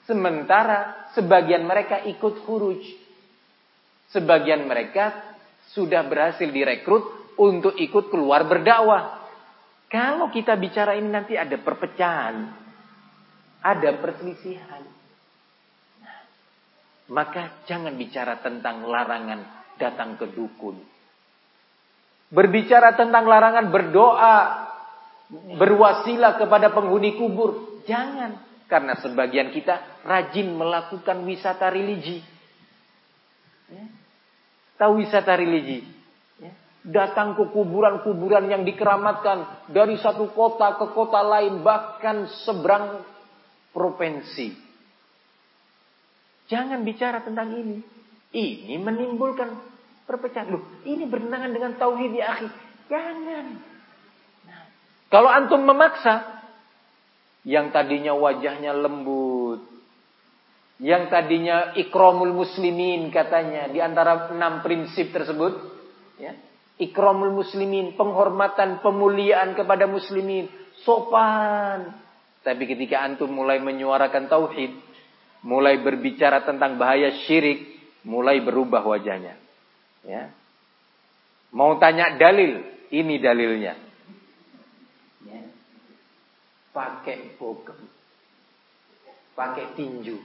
Sementara sebagian mereka ikut huruj. Sebagian mereka sudah berhasil direkrut untuk ikut keluar berdakwah. Kalau kita bicara ini nanti ada perpecahan. Ada perselisihan. Maka jangan bicara tentang larangan datang ke dukun. Berbicara tentang larangan berdoa berwasilah kepada penghuni kubur. Jangan. Karena sebagian kita rajin melakukan wisata religi. Ya. Tahu wisata religi? Ya. Datang ke kuburan-kuburan yang dikeramatkan dari satu kota ke kota lain, bahkan seberang provinsi. Jangan bicara tentang ini. Ini menimbulkan perpecahan. Loh, ini bertentangan dengan tauhid ya akhi. Jangan. Kalau antum memaksa, yang tadinya wajahnya lembut, yang tadinya ikromul muslimin katanya di antara enam prinsip tersebut, ya, ikromul muslimin, penghormatan, pemuliaan kepada muslimin, sopan. Tapi ketika antum mulai menyuarakan tauhid, mulai berbicara tentang bahaya syirik, mulai berubah wajahnya. Ya. Mau tanya dalil, ini dalilnya. Pakai bogem, pakai tinju.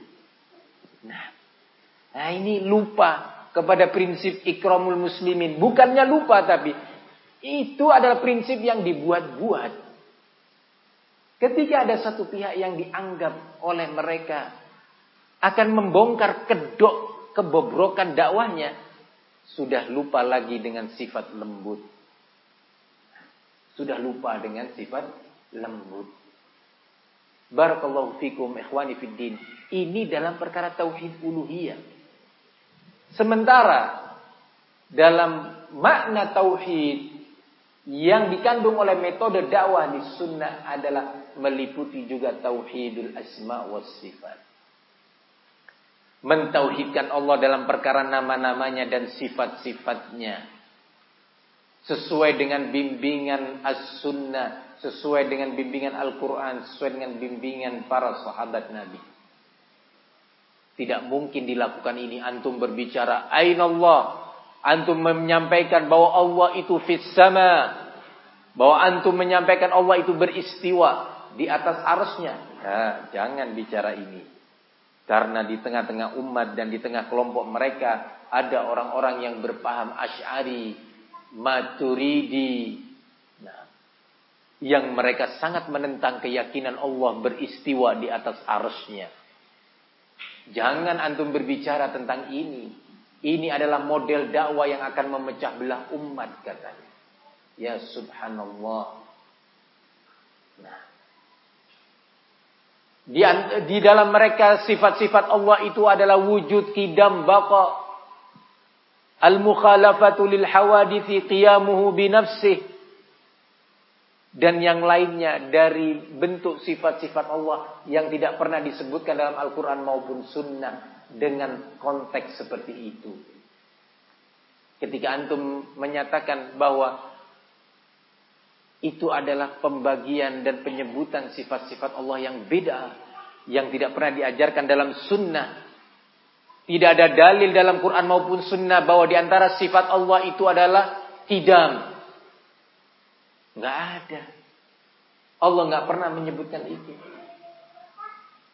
Nah, nah ini lupa kepada prinsip ikramul muslimin. Bukannya lupa tapi itu adalah prinsip yang dibuat-buat. Ketika ada satu pihak yang dianggap oleh mereka akan membongkar kedok kebobrokan dakwahnya, sudah lupa lagi dengan sifat lembut. Sudah lupa dengan sifat lembut. Barakallahu fikum ikhwani fid din. Ini dalam perkara tauhid uluhiyah. Sementara dalam makna tauhid yang dikandung oleh metode dakwah di sunnah adalah meliputi juga tauhidul asma was sifat. Mentauhidkan Allah dalam perkara nama-namanya dan sifat-sifatnya. Sesuai dengan bimbingan as-sunnah. Sesuai dengan bimbingan Al-Quran. Sesuai dengan bimbingan para sahabat Nabi. Tidak mungkin dilakukan ini. Antum berbicara. Aina Allah. Antum menyampaikan bahwa Allah itu fis. Bahwa antum menyampaikan Allah itu beristiwa di atas arusnya. Nah, jangan bicara ini. Karena di tengah-tengah umat dan di tengah kelompok mereka ada orang-orang yang berpaham Asy'ari, Maturidi. Yang mereka sangat menentang keyakinan Allah beristiwa di atas arusnya. Jangan antum berbicara tentang ini. Ini adalah model dakwah yang akan memecah belah umat katanya. Ya subhanallah. Nah. Di, di dalam mereka sifat-sifat Allah itu adalah wujud kidam baqa. Al-mukhalafatu lil hawadithi qiyamuhu binafsih. Dan yang lainnya dari bentuk sifat-sifat Allah yang tidak pernah disebutkan dalam Al-Quran maupun Sunnah dengan konteks seperti itu. Ketika antum menyatakan bahwa itu adalah pembagian dan penyebutan sifat-sifat Allah yang beda, yang tidak pernah diajarkan dalam sunnah. Tidak ada dalil dalam Quran maupun sunnah bahwa di antara sifat Allah itu adalah kidam. Nggak ada. Allah nggak pernah menyebutkan itu.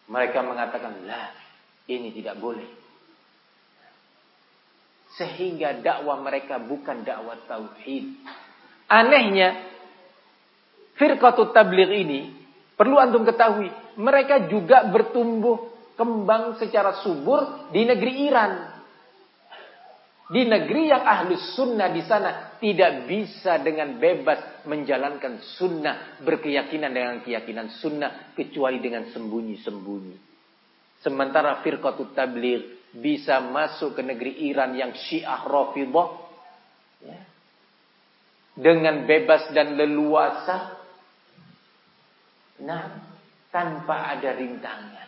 Mereka mengatakan, lah, ini tidak boleh. Sehingga dakwah mereka bukan dakwah tauhid. Anehnya, firqatut tabligh ini perlu antum ketahui, mereka juga bertumbuh kembang secara subur di negeri Iran. Di negeri yang ahlus sunnah di sana tidak bisa dengan bebas menjalankan sunnah, berkeyakinan dengan keyakinan sunnah, kecuali dengan sembunyi-sembunyi. Sementara firqatut tabligh bisa masuk ke negeri Iran yang syiah rafidah ya, dengan bebas dan leluasa. Nah tanpa ada rintangan.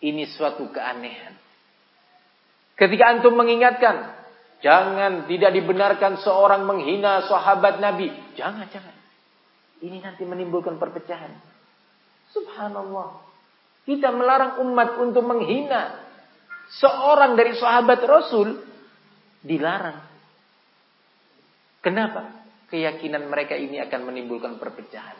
Ini suatu keanehan ketika antum mengingatkan jangan tidak dibenarkan seorang menghina sahabat Nabi jangan jangan ini nanti menimbulkan perpecahan subhanallah kita melarang umat untuk menghina seorang dari sahabat Rasul dilarang. Kenapa? Keyakinan mereka ini akan menimbulkan perpecahan.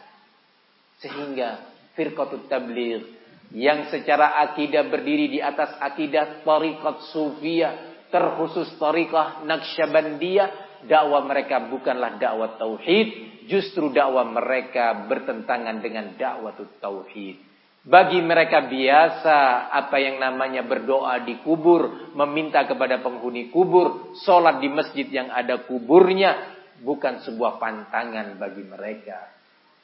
Sehingga firqatut tabligh yang secara akidah berdiri di atas akidah tariqat sufiyah, terkhusus tariqah Naqsyabandiyah, dakwah mereka bukanlah dakwah tauhid, justru dakwah mereka bertentangan dengan dakwah tauhid. Bagi mereka biasa apa yang namanya berdoa di kubur, meminta kepada penghuni kubur, sholat di masjid yang ada kuburnya, bukan sebuah pantangan bagi mereka.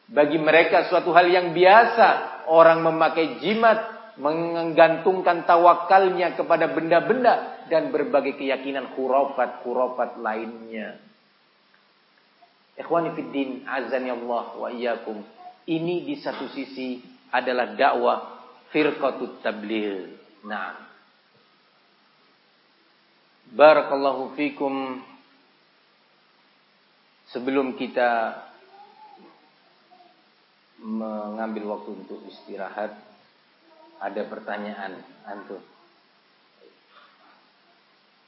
Bagi mereka suatu hal yang biasa, orang memakai jimat, menggantungkan tawakalnya kepada benda-benda dan berbagai keyakinan khurafat-khurafat lainnya. Ikhwani fiddin, azani Allah wa iyyakum. Ini di satu sisi adalah dakwah firqatut tabligh. Nah. Barakallahu fikum. Sebelum kita mengambil waktu untuk istirahat, ada pertanyaan antum.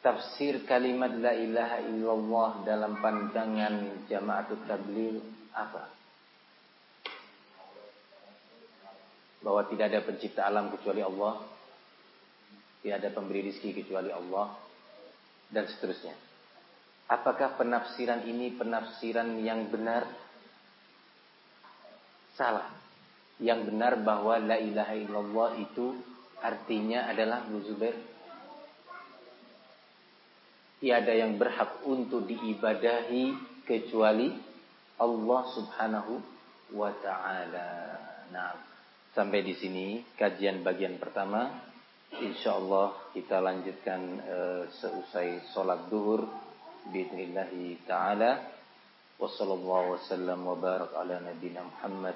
Tafsir kalimat la ilaha illallah dalam pandangan jamaatut tabligh apa? bahwa tidak ada pencipta alam kecuali Allah, tidak ada pemberi rizki kecuali Allah, dan seterusnya. Apakah penafsiran ini penafsiran yang benar? salah. Yang benar bahwa la ilaha illallah itu artinya adalah Bu Zubair. Tiada yang berhak untuk diibadahi kecuali Allah Subhanahu wa taala. Nah, sampai di sini kajian bagian pertama. Insyaallah kita lanjutkan uh, seusai sholat duhur biidnillahi ta'ala wasallam wa barak ala nabiyina Muhammad